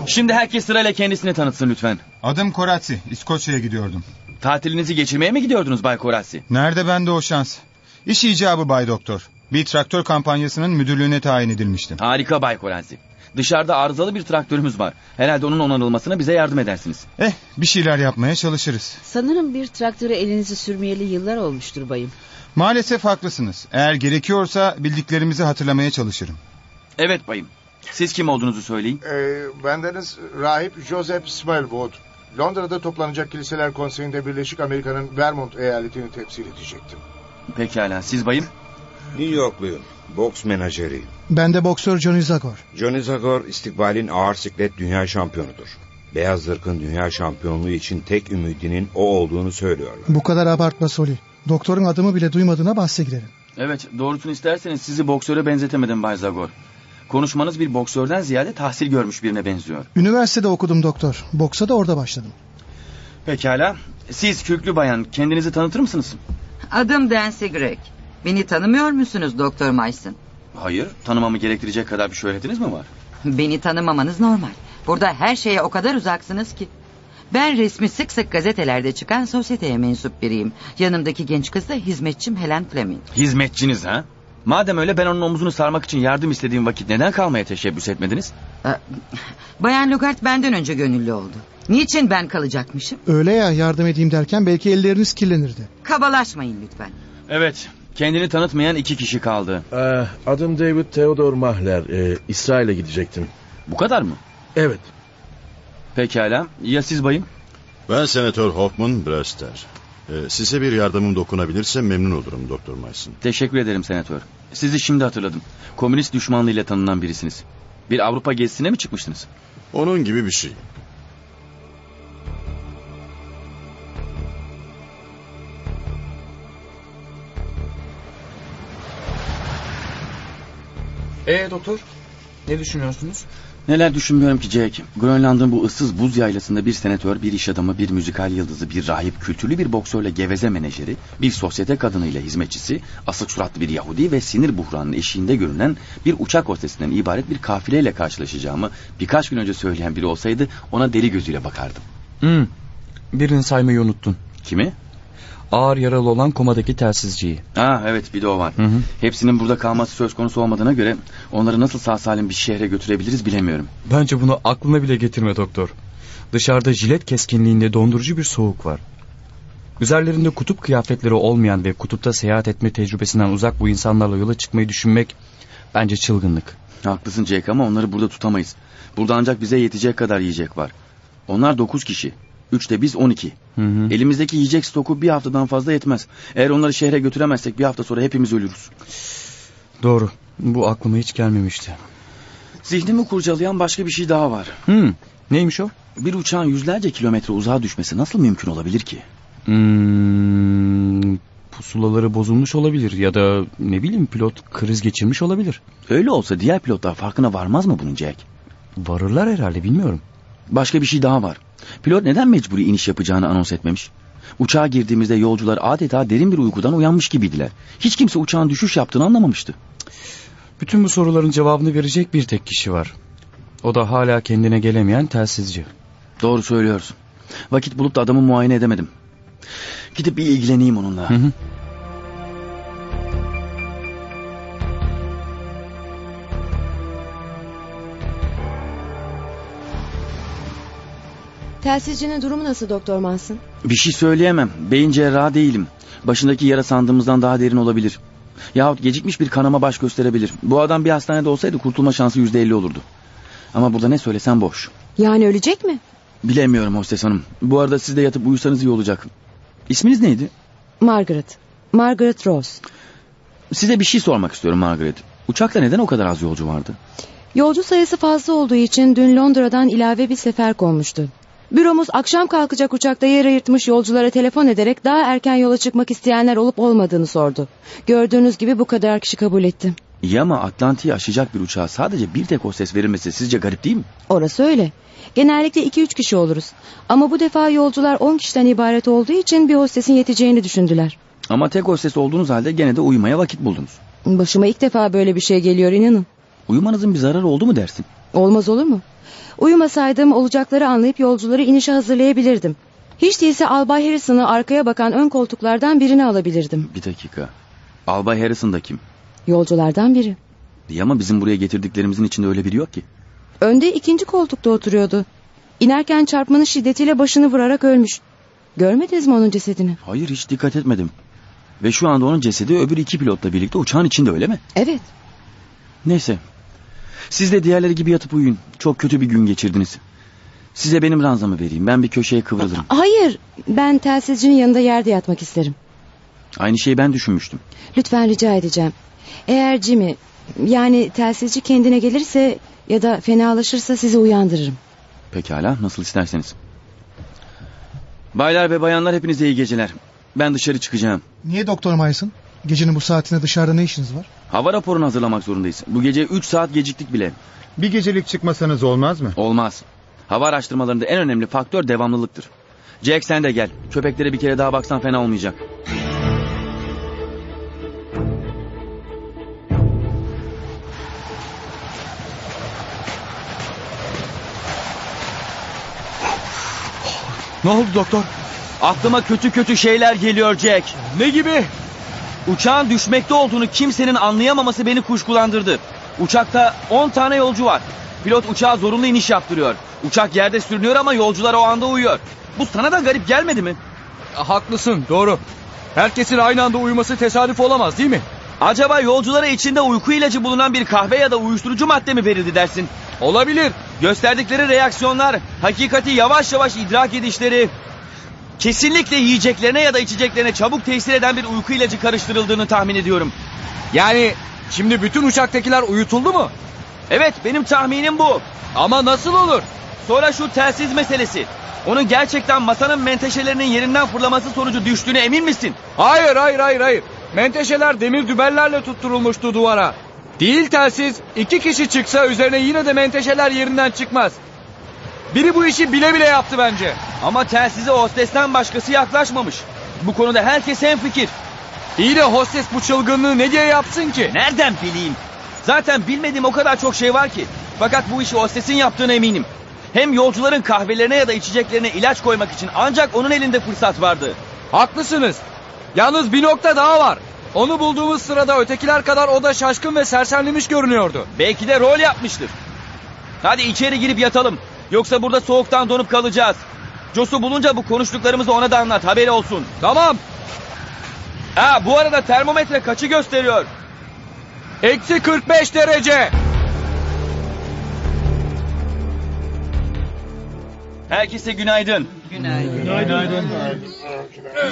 Şimdi herkes sırayla kendisini tanıtsın lütfen. Adım Koratsi. İskoçya'ya gidiyordum. Tatilinizi geçirmeye mi gidiyordunuz Bay Koratsi? Nerede bende o şans? İş icabı Bay Doktor. Bir traktör kampanyasının müdürlüğüne tayin edilmiştim. Harika Bay Koratsi. Dışarıda arızalı bir traktörümüz var. Herhalde onun onarılmasına bize yardım edersiniz. Eh bir şeyler yapmaya çalışırız. Sanırım bir traktöre elinizi sürmeyeli yıllar olmuştur bayım. Maalesef haklısınız. Eğer gerekiyorsa bildiklerimizi hatırlamaya çalışırım. Evet bayım. Siz kim olduğunuzu söyleyin. Ee, bendeniz rahip Joseph Smallwood. Londra'da toplanacak kiliseler konseyinde Birleşik Amerika'nın Vermont eyaletini temsil edecektim. Pekala siz bayım. New Yorkluyum. Boks menajeriyim. Ben de boksör Johnny Zagor. Johnny Zagor istikbalin ağır siklet dünya şampiyonudur. Beyaz zırkın dünya şampiyonluğu için tek ümidinin o olduğunu söylüyorlar. Bu kadar abartma Soli. Doktorun adımı bile duymadığına bahse girerim. Evet doğrusunu isterseniz sizi boksöre benzetemedim Bay Zagor. Konuşmanız bir boksörden ziyade tahsil görmüş birine benziyor. Üniversitede okudum doktor. Boksa da orada başladım. Pekala. Siz kürklü bayan kendinizi tanıtır mısınız? Adım Dancy Gregg. Beni tanımıyor musunuz Doktor Mason? Hayır. Tanımamı gerektirecek kadar bir şöhretiniz mi var? Beni tanımamanız normal. Burada her şeye o kadar uzaksınız ki. Ben resmi sık sık gazetelerde çıkan sosyeteye mensup biriyim. Yanımdaki genç kız da hizmetçim Helen Fleming. Hizmetçiniz ha? Madem öyle ben onun omzunu sarmak için yardım istediğim vakit neden kalmaya teşebbüs etmediniz? Ee, Bayan Lugart benden önce gönüllü oldu. Niçin ben kalacakmışım? Öyle ya yardım edeyim derken belki elleriniz kirlenirdi. Kabalaşmayın lütfen. Evet. Kendini tanıtmayan iki kişi kaldı. Ee, adım David Theodor Mahler. Ee, İsrail'e gidecektim. Bu kadar mı? Evet. Pekala. Ya siz bayım? Ben Senatör Hoffman Brester. Ee, size bir yardımım dokunabilirse memnun olurum Doktor Mason. Teşekkür ederim senatör. Sizi şimdi hatırladım. Komünist düşmanlığıyla tanınan birisiniz. Bir Avrupa gezisine mi çıkmıştınız? Onun gibi bir şey. Ee doktor ne düşünüyorsunuz? Neler düşünmüyorum ki Jack. Grönland'ın bu ıssız buz yaylasında bir senatör, bir iş adamı, bir müzikal yıldızı, bir rahip, kültürlü bir boksörle geveze menajeri, bir sosyete kadınıyla hizmetçisi, asık suratlı bir Yahudi ve sinir buhranının eşiğinde görünen bir uçak hostesinden ibaret bir kafileyle karşılaşacağımı birkaç gün önce söyleyen biri olsaydı ona deli gözüyle bakardım. Hmm, birini saymayı unuttun. Kimi? Ağır yaralı olan komadaki telsizciyi. Ha evet bir de o var. Hı hı. Hepsinin burada kalması söz konusu olmadığına göre onları nasıl sağ salim bir şehre götürebiliriz bilemiyorum. Bence bunu aklına bile getirme doktor. Dışarıda jilet keskinliğinde dondurucu bir soğuk var. Üzerlerinde kutup kıyafetleri olmayan ve kutupta seyahat etme tecrübesinden uzak bu insanlarla yola çıkmayı düşünmek Bence çılgınlık. Haklısın Jake ama onları burada tutamayız. Burada ancak bize yetecek kadar yiyecek var. Onlar 9 kişi. Üçte biz 12. Hı hı. Elimizdeki yiyecek stoku bir haftadan fazla yetmez. Eğer onları şehre götüremezsek bir hafta sonra hepimiz ölürüz. Doğru. Bu aklıma hiç gelmemişti. Zihnimi kurcalayan başka bir şey daha var. Hmm, neymiş o? Bir uçağın yüzlerce kilometre uzağa düşmesi nasıl mümkün olabilir ki? Hmm, pusulaları bozulmuş olabilir ya da ne bileyim pilot kriz geçirmiş olabilir. Öyle olsa diğer pilotlar farkına varmaz mı bunun Jack? Varırlar herhalde bilmiyorum. Başka bir şey daha var. Pilot neden mecburi iniş yapacağını anons etmemiş? Uçağa girdiğimizde yolcular adeta derin bir uykudan uyanmış gibiydiler. Hiç kimse uçağın düşüş yaptığını anlamamıştı. Bütün bu soruların cevabını verecek bir tek kişi var. O da hala kendine gelemeyen telsizci. Doğru söylüyorsun. Vakit bulup da adamı muayene edemedim. Gidip bir ilgileneyim onunla. Hı hı. Telsizcinin durumu nasıl Doktor Manson? Bir şey söyleyemem. Beyin cerrahı değilim. Başındaki yara sandığımızdan daha derin olabilir. Yahut gecikmiş bir kanama baş gösterebilir. Bu adam bir hastanede olsaydı kurtulma şansı yüzde elli olurdu. Ama burada ne söylesem boş. Yani ölecek mi? Bilemiyorum hostes hanım. Bu arada siz de yatıp uyusanız iyi olacak. İsminiz neydi? Margaret. Margaret Rose. Size bir şey sormak istiyorum Margaret. Uçakta neden o kadar az yolcu vardı? Yolcu sayısı fazla olduğu için dün Londra'dan ilave bir sefer konmuştu. Büromuz akşam kalkacak uçakta yer ayırtmış yolculara telefon ederek daha erken yola çıkmak isteyenler olup olmadığını sordu. Gördüğünüz gibi bu kadar kişi kabul etti. İyi ama Atlantik'i aşacak bir uçağa sadece bir tek hostes verilmesi sizce garip değil mi? Orası öyle. Genellikle 2-3 kişi oluruz. Ama bu defa yolcular 10 kişiden ibaret olduğu için bir hostesin yeteceğini düşündüler. Ama tek hostes olduğunuz halde gene de uyumaya vakit buldunuz. Başıma ilk defa böyle bir şey geliyor inanın. Uyumanızın bir zararı oldu mu dersin? Olmaz olur mu? Uyumasaydım olacakları anlayıp yolcuları inişe hazırlayabilirdim. Hiç değilse Albay Harrison'ı arkaya bakan ön koltuklardan birini alabilirdim. Bir dakika. Albay Harrison da kim? Yolculardan biri. İyi ama bizim buraya getirdiklerimizin içinde öyle biri yok ki. Önde ikinci koltukta oturuyordu. İnerken çarpmanın şiddetiyle başını vurarak ölmüş. Görmediniz mi onun cesedini? Hayır hiç dikkat etmedim. Ve şu anda onun cesedi öbür iki pilotla birlikte uçağın içinde öyle mi? Evet. Neyse. Siz de diğerleri gibi yatıp uyuyun. Çok kötü bir gün geçirdiniz. Size benim ranzamı vereyim. Ben bir köşeye kıvrılırım. Hayır. Ben telsizcinin yanında yerde yatmak isterim. Aynı şeyi ben düşünmüştüm. Lütfen rica edeceğim. Eğer Jimmy yani telsizci kendine gelirse ya da fenalaşırsa sizi uyandırırım. Pekala nasıl isterseniz. Baylar ve bayanlar hepinize iyi geceler. Ben dışarı çıkacağım. Niye Doktor Mayson? Gecenin bu saatinde dışarıda ne işiniz var? Hava raporunu hazırlamak zorundayız. Bu gece 3 saat geciktik bile. Bir gecelik çıkmasanız olmaz mı? Olmaz. Hava araştırmalarında en önemli faktör devamlılıktır. Jack sen de gel. Köpeklere bir kere daha baksan fena olmayacak. Ne oldu doktor? Aklıma kötü kötü şeyler geliyor Jack. Ne gibi? Uçağın düşmekte olduğunu kimsenin anlayamaması beni kuşkulandırdı. Uçakta 10 tane yolcu var. Pilot uçağa zorunlu iniş yaptırıyor. Uçak yerde sürünüyor ama yolcular o anda uyuyor. Bu sana da garip gelmedi mi? Haklısın doğru. Herkesin aynı anda uyuması tesadüf olamaz değil mi? Acaba yolculara içinde uyku ilacı bulunan bir kahve ya da uyuşturucu madde mi verildi dersin? Olabilir. Gösterdikleri reaksiyonlar, hakikati yavaş yavaş idrak edişleri... Kesinlikle yiyeceklerine ya da içeceklerine çabuk tesir eden bir uyku ilacı karıştırıldığını tahmin ediyorum. Yani şimdi bütün uçaktakiler uyutuldu mu? Evet benim tahminim bu. Ama nasıl olur? Sonra şu telsiz meselesi. Onun gerçekten masanın menteşelerinin yerinden fırlaması sonucu düştüğüne emin misin? Hayır hayır hayır hayır. Menteşeler demir dübellerle tutturulmuştu duvara. Değil telsiz iki kişi çıksa üzerine yine de menteşeler yerinden çıkmaz. Biri bu işi bile bile yaptı bence. Ama telsize hostesten başkası yaklaşmamış. Bu konuda herkes hemfikir. İyi de hostes bu çılgınlığı ne diye yapsın ki? Nereden bileyim? Zaten bilmediğim o kadar çok şey var ki. Fakat bu işi hostesin yaptığına eminim. Hem yolcuların kahvelerine ya da içeceklerine ilaç koymak için ancak onun elinde fırsat vardı. Haklısınız. Yalnız bir nokta daha var. Onu bulduğumuz sırada ötekiler kadar o da şaşkın ve sersemlemiş görünüyordu. Belki de rol yapmıştır. Hadi içeri girip yatalım. Yoksa burada soğuktan donup kalacağız. Jos'u bulunca bu konuştuklarımızı ona da anlat haberi olsun. Tamam. Ha bu arada termometre kaçı gösteriyor? Eksi 45 derece. Herkese günaydın. Günaydın.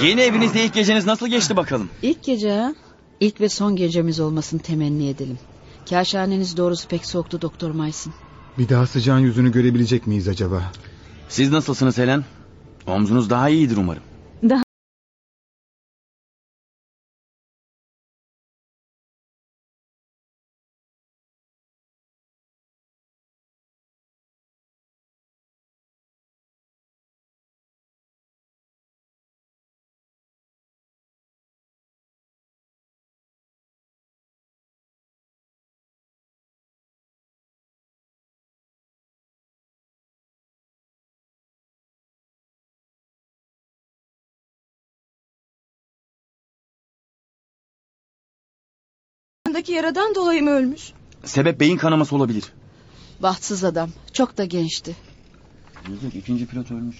Yeni evinizde ilk geceniz nasıl geçti bakalım? İlk gece ha? İlk ve son gecemiz olmasını temenni edelim. Kaşhaneniz doğrusu pek soğuktu Doktor Mayson. Bir daha sıcağın yüzünü görebilecek miyiz acaba? Siz nasılsınız Helen? Omzunuz daha iyidir umarım. Daki yaradan dolayı mı ölmüş? Sebep beyin kanaması olabilir. Bahtsız adam. Çok da gençti. İkinci pilot ölmüş.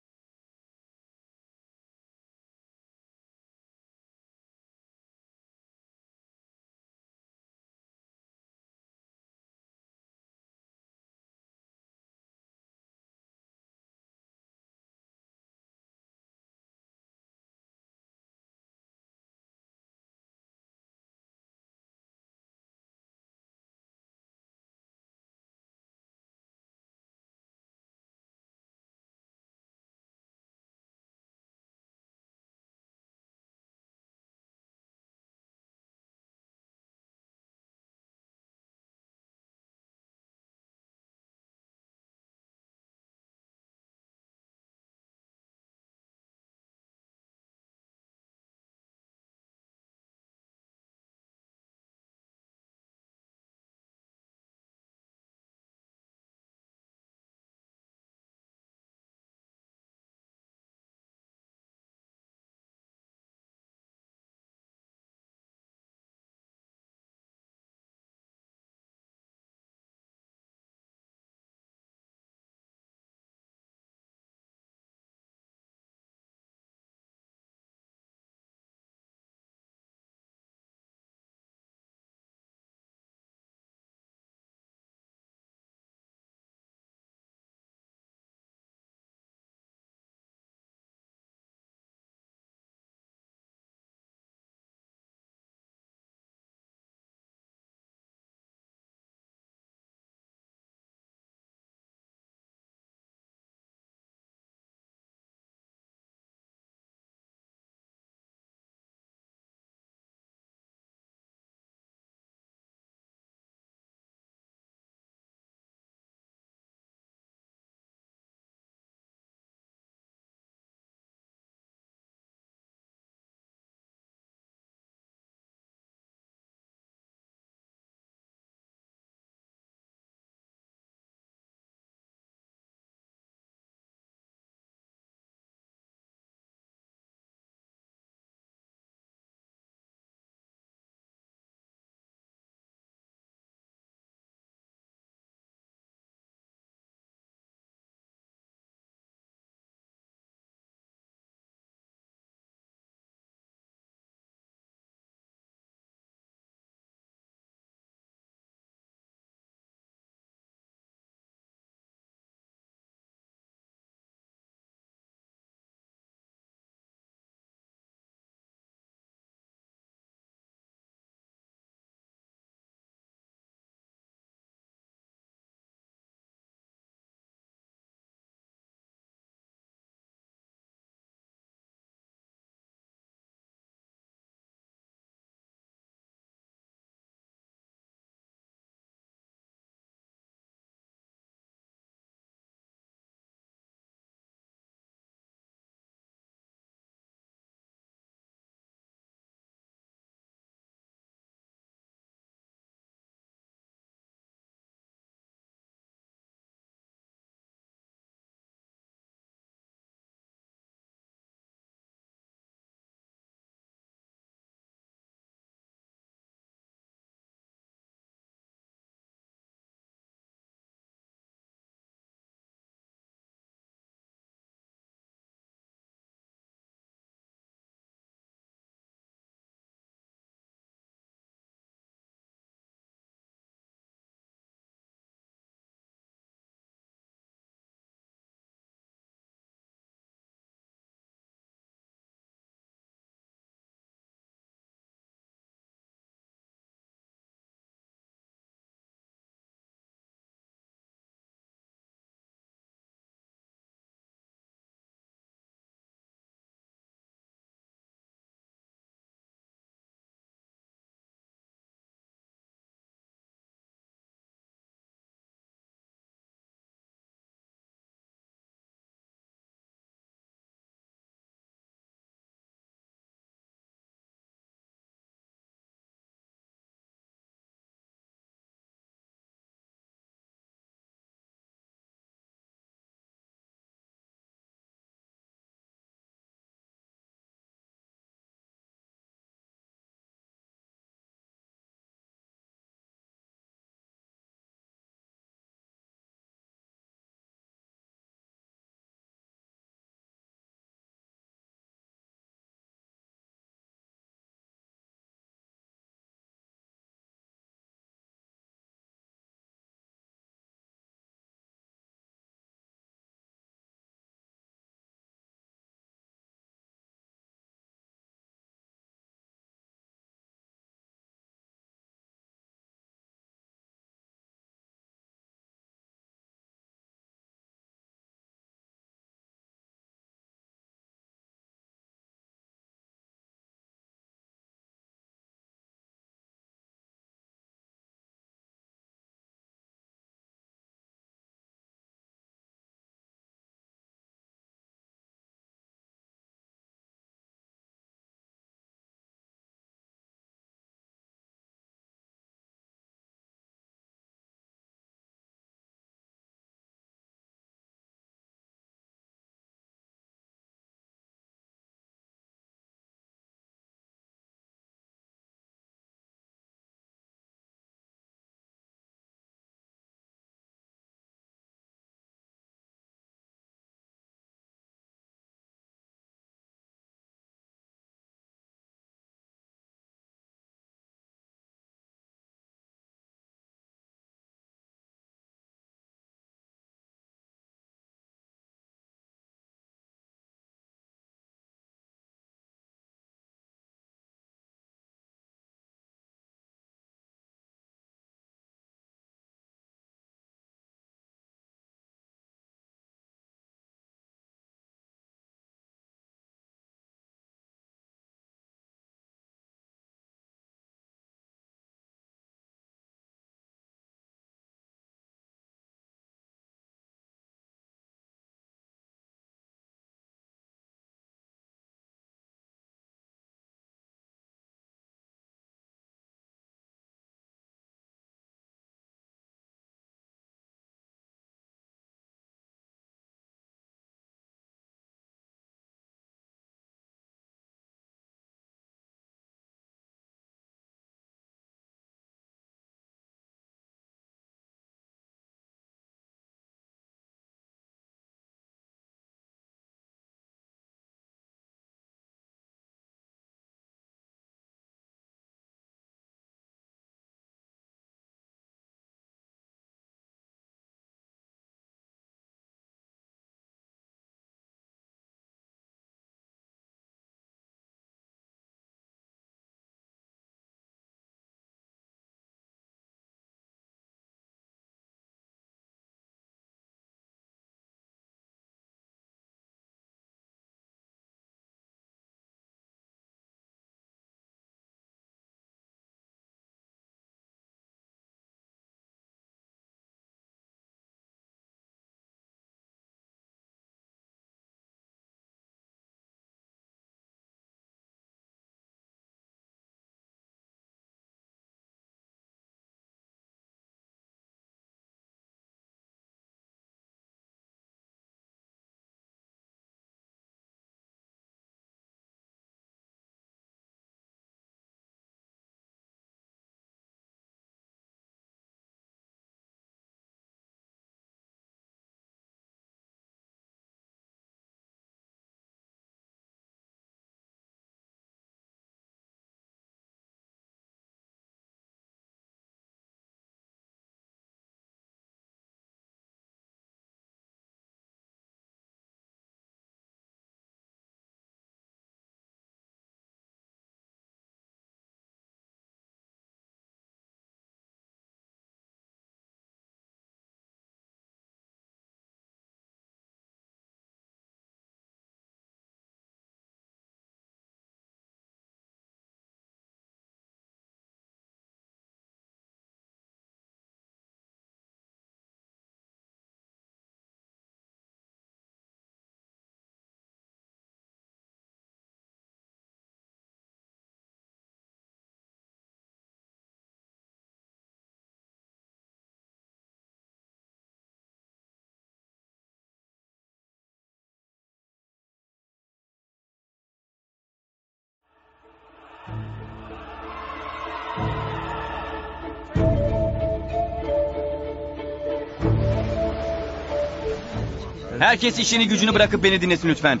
Herkes işini gücünü bırakıp beni dinlesin lütfen.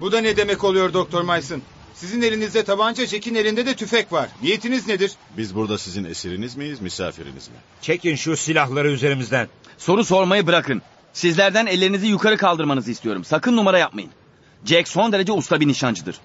Bu da ne demek oluyor Doktor Mason? Sizin elinizde tabanca, Jack'in elinde de tüfek var. Niyetiniz nedir? Biz burada sizin esiriniz miyiz, misafiriniz mi? Çekin şu silahları üzerimizden. Soru sormayı bırakın. Sizlerden ellerinizi yukarı kaldırmanızı istiyorum. Sakın numara yapmayın. Jack son derece usta bir nişancıdır.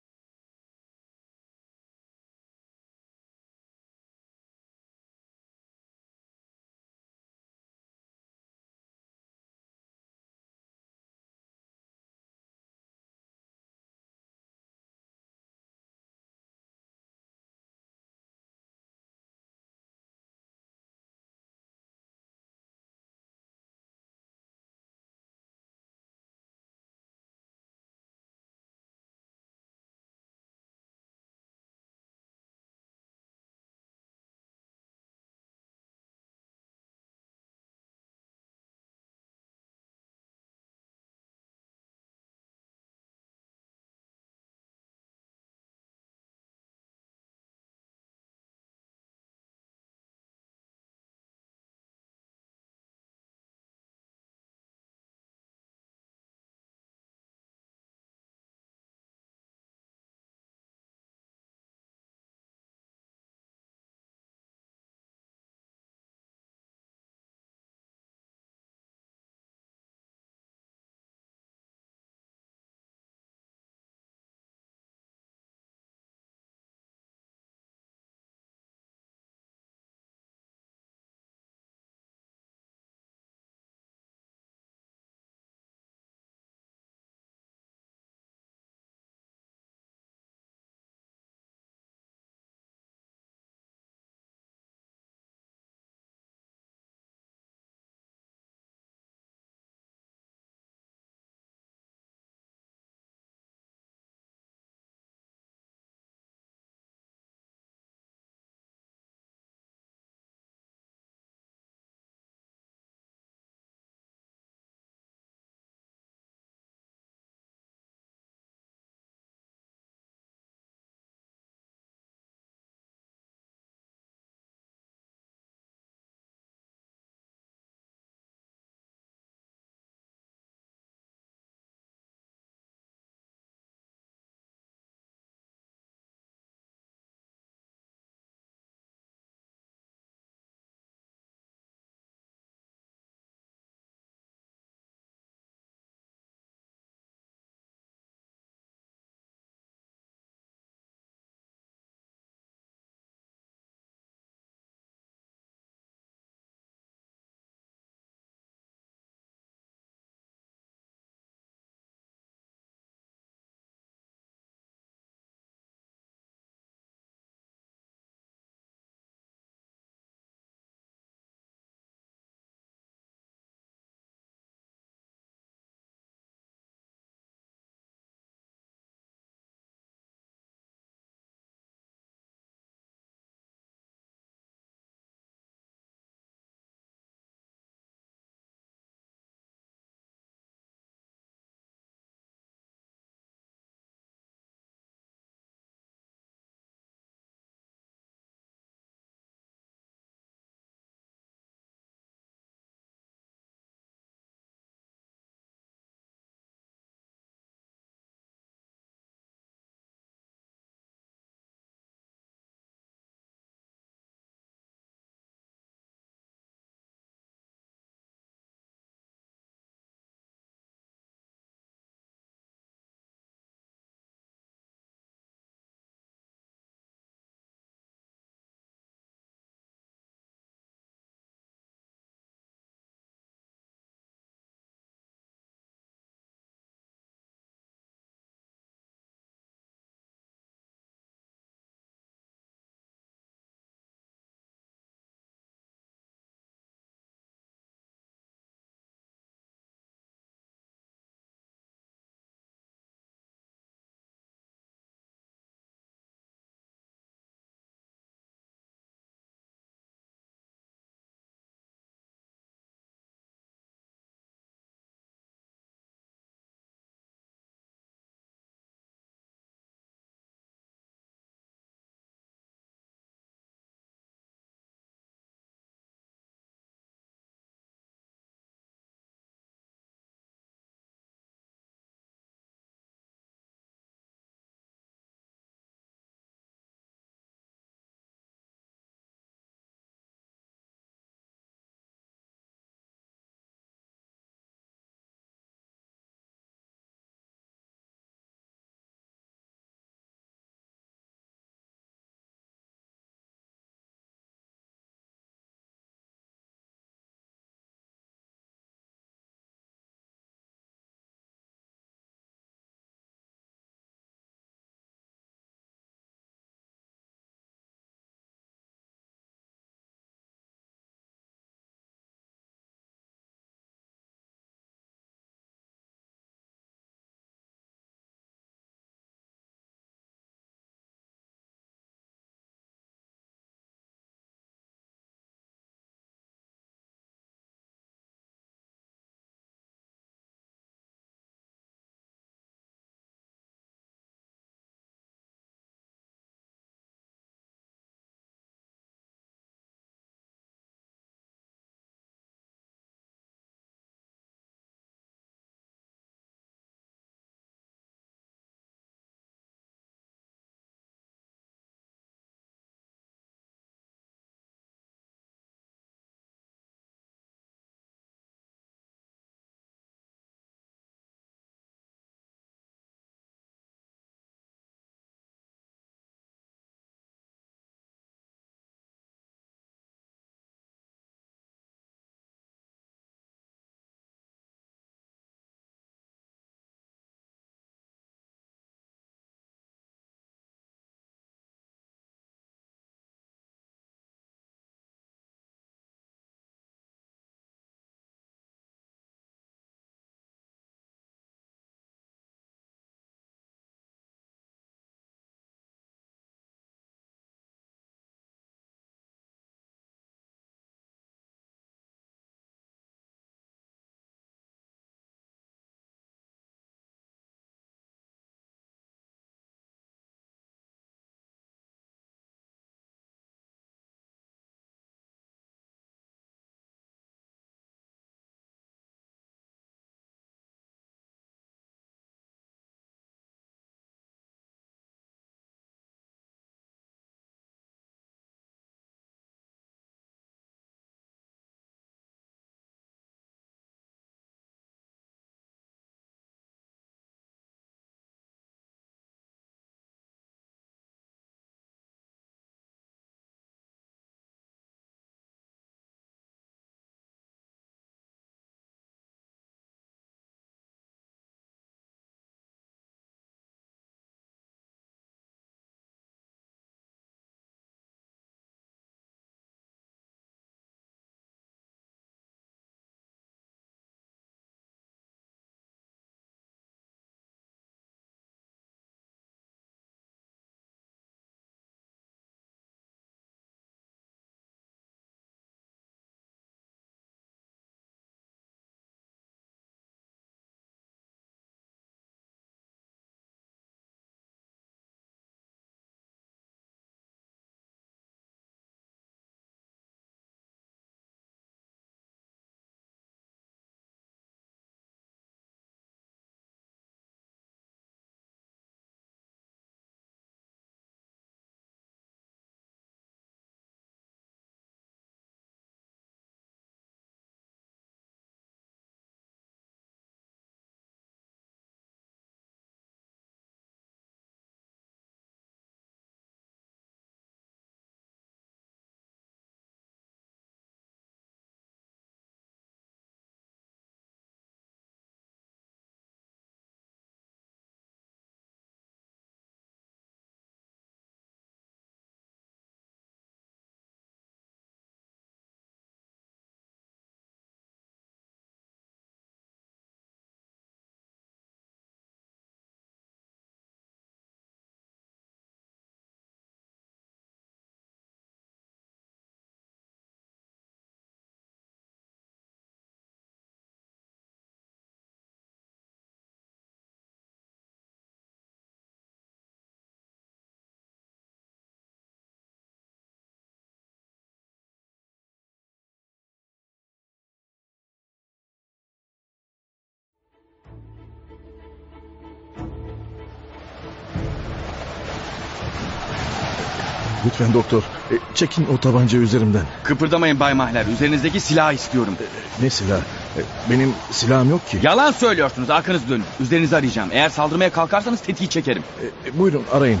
Lütfen doktor. E, çekin o tabanca üzerimden. Kıpırdamayın Bay Mahler. Üzerinizdeki silahı istiyorum. Ne silah? E, benim silahım yok ki. Yalan söylüyorsunuz. Arkanızı dönün. Üzerinizi arayacağım. Eğer saldırmaya kalkarsanız tetiği çekerim. E, buyurun arayın.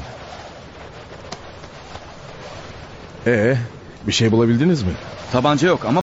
Ee, bir şey bulabildiniz mi? Tabanca yok ama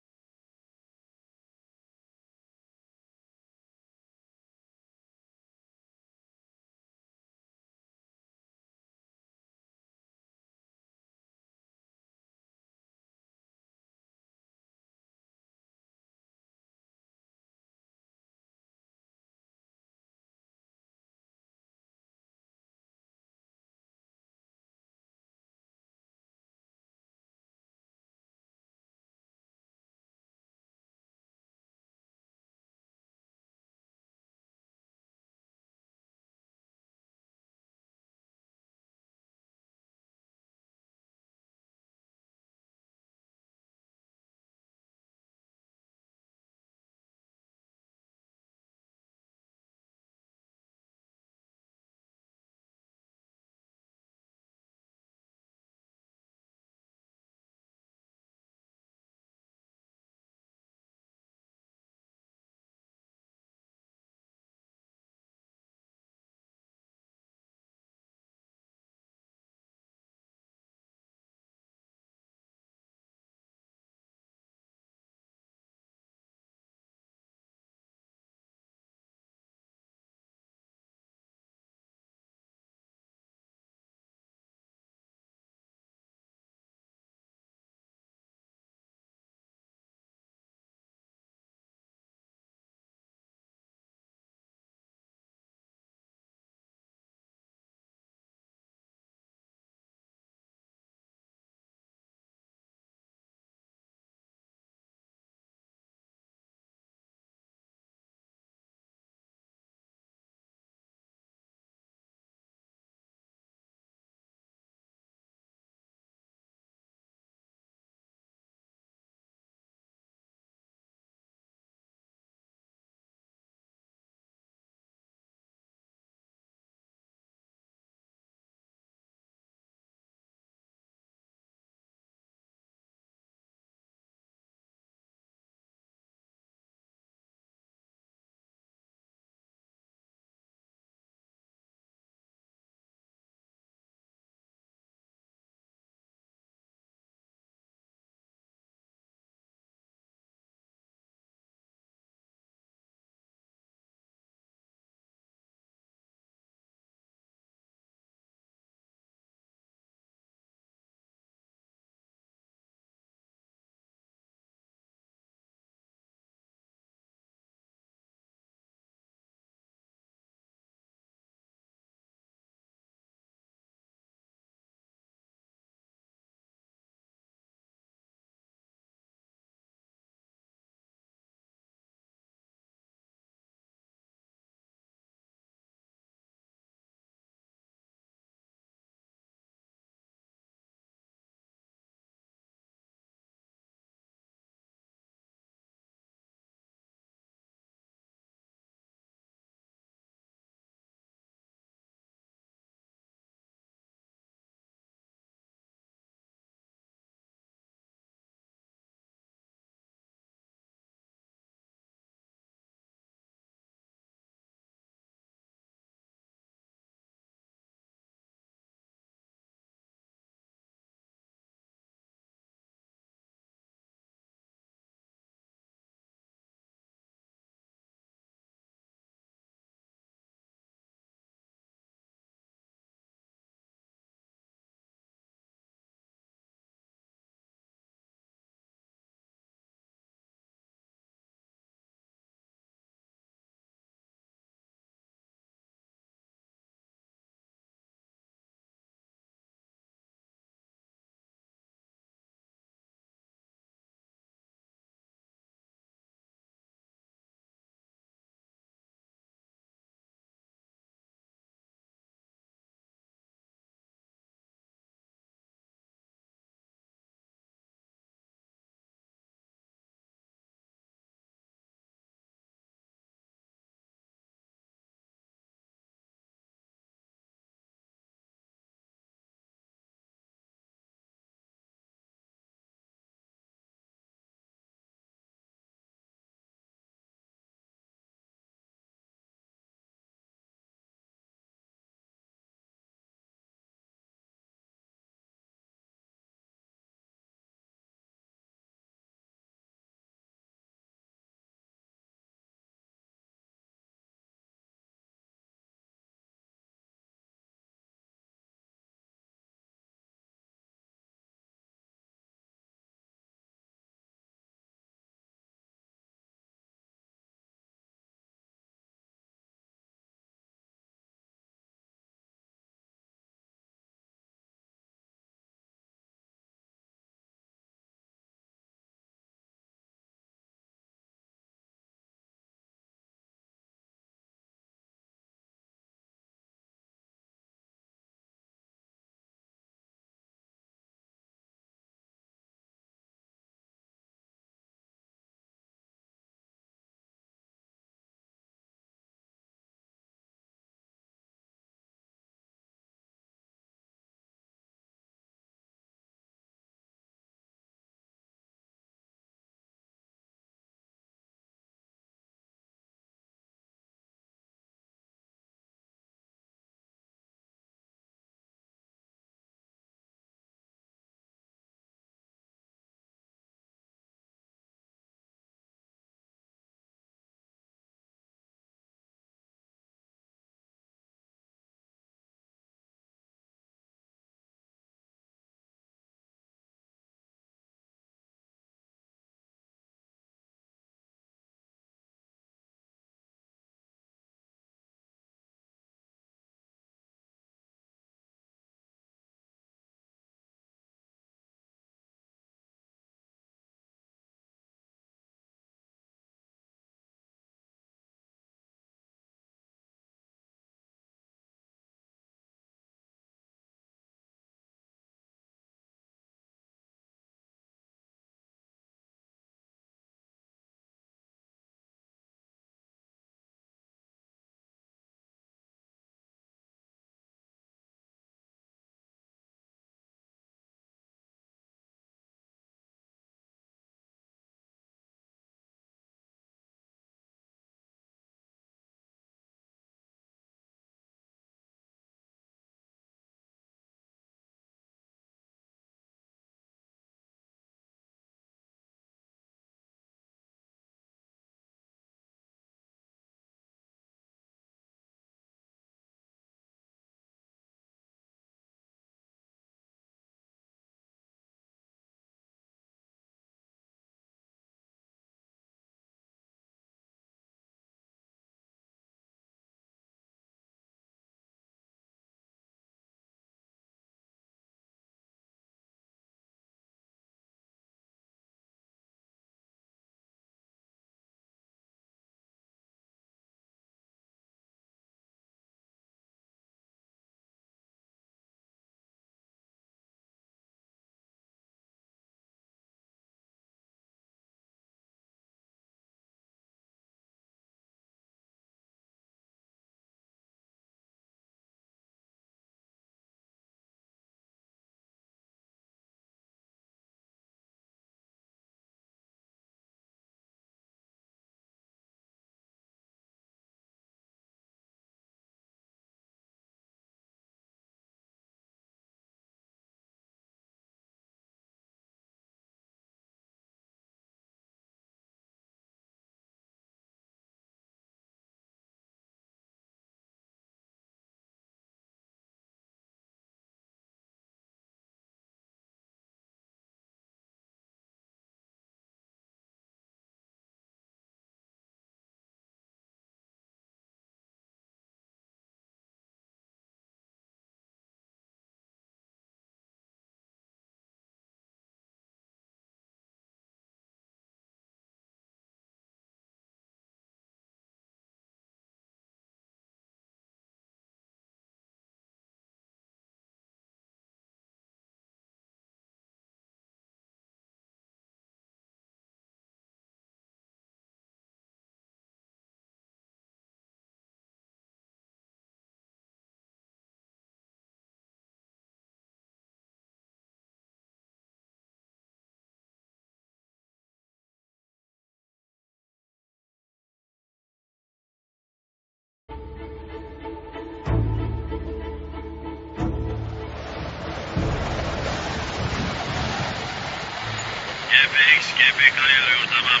Kare arıyor tamam.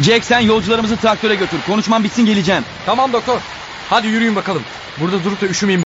Jack sen yolcularımızı traktöre götür. Konuşmam bitsin geleceğim. Tamam doktor. Hadi yürüyün bakalım. Burada durup da üşümeyin.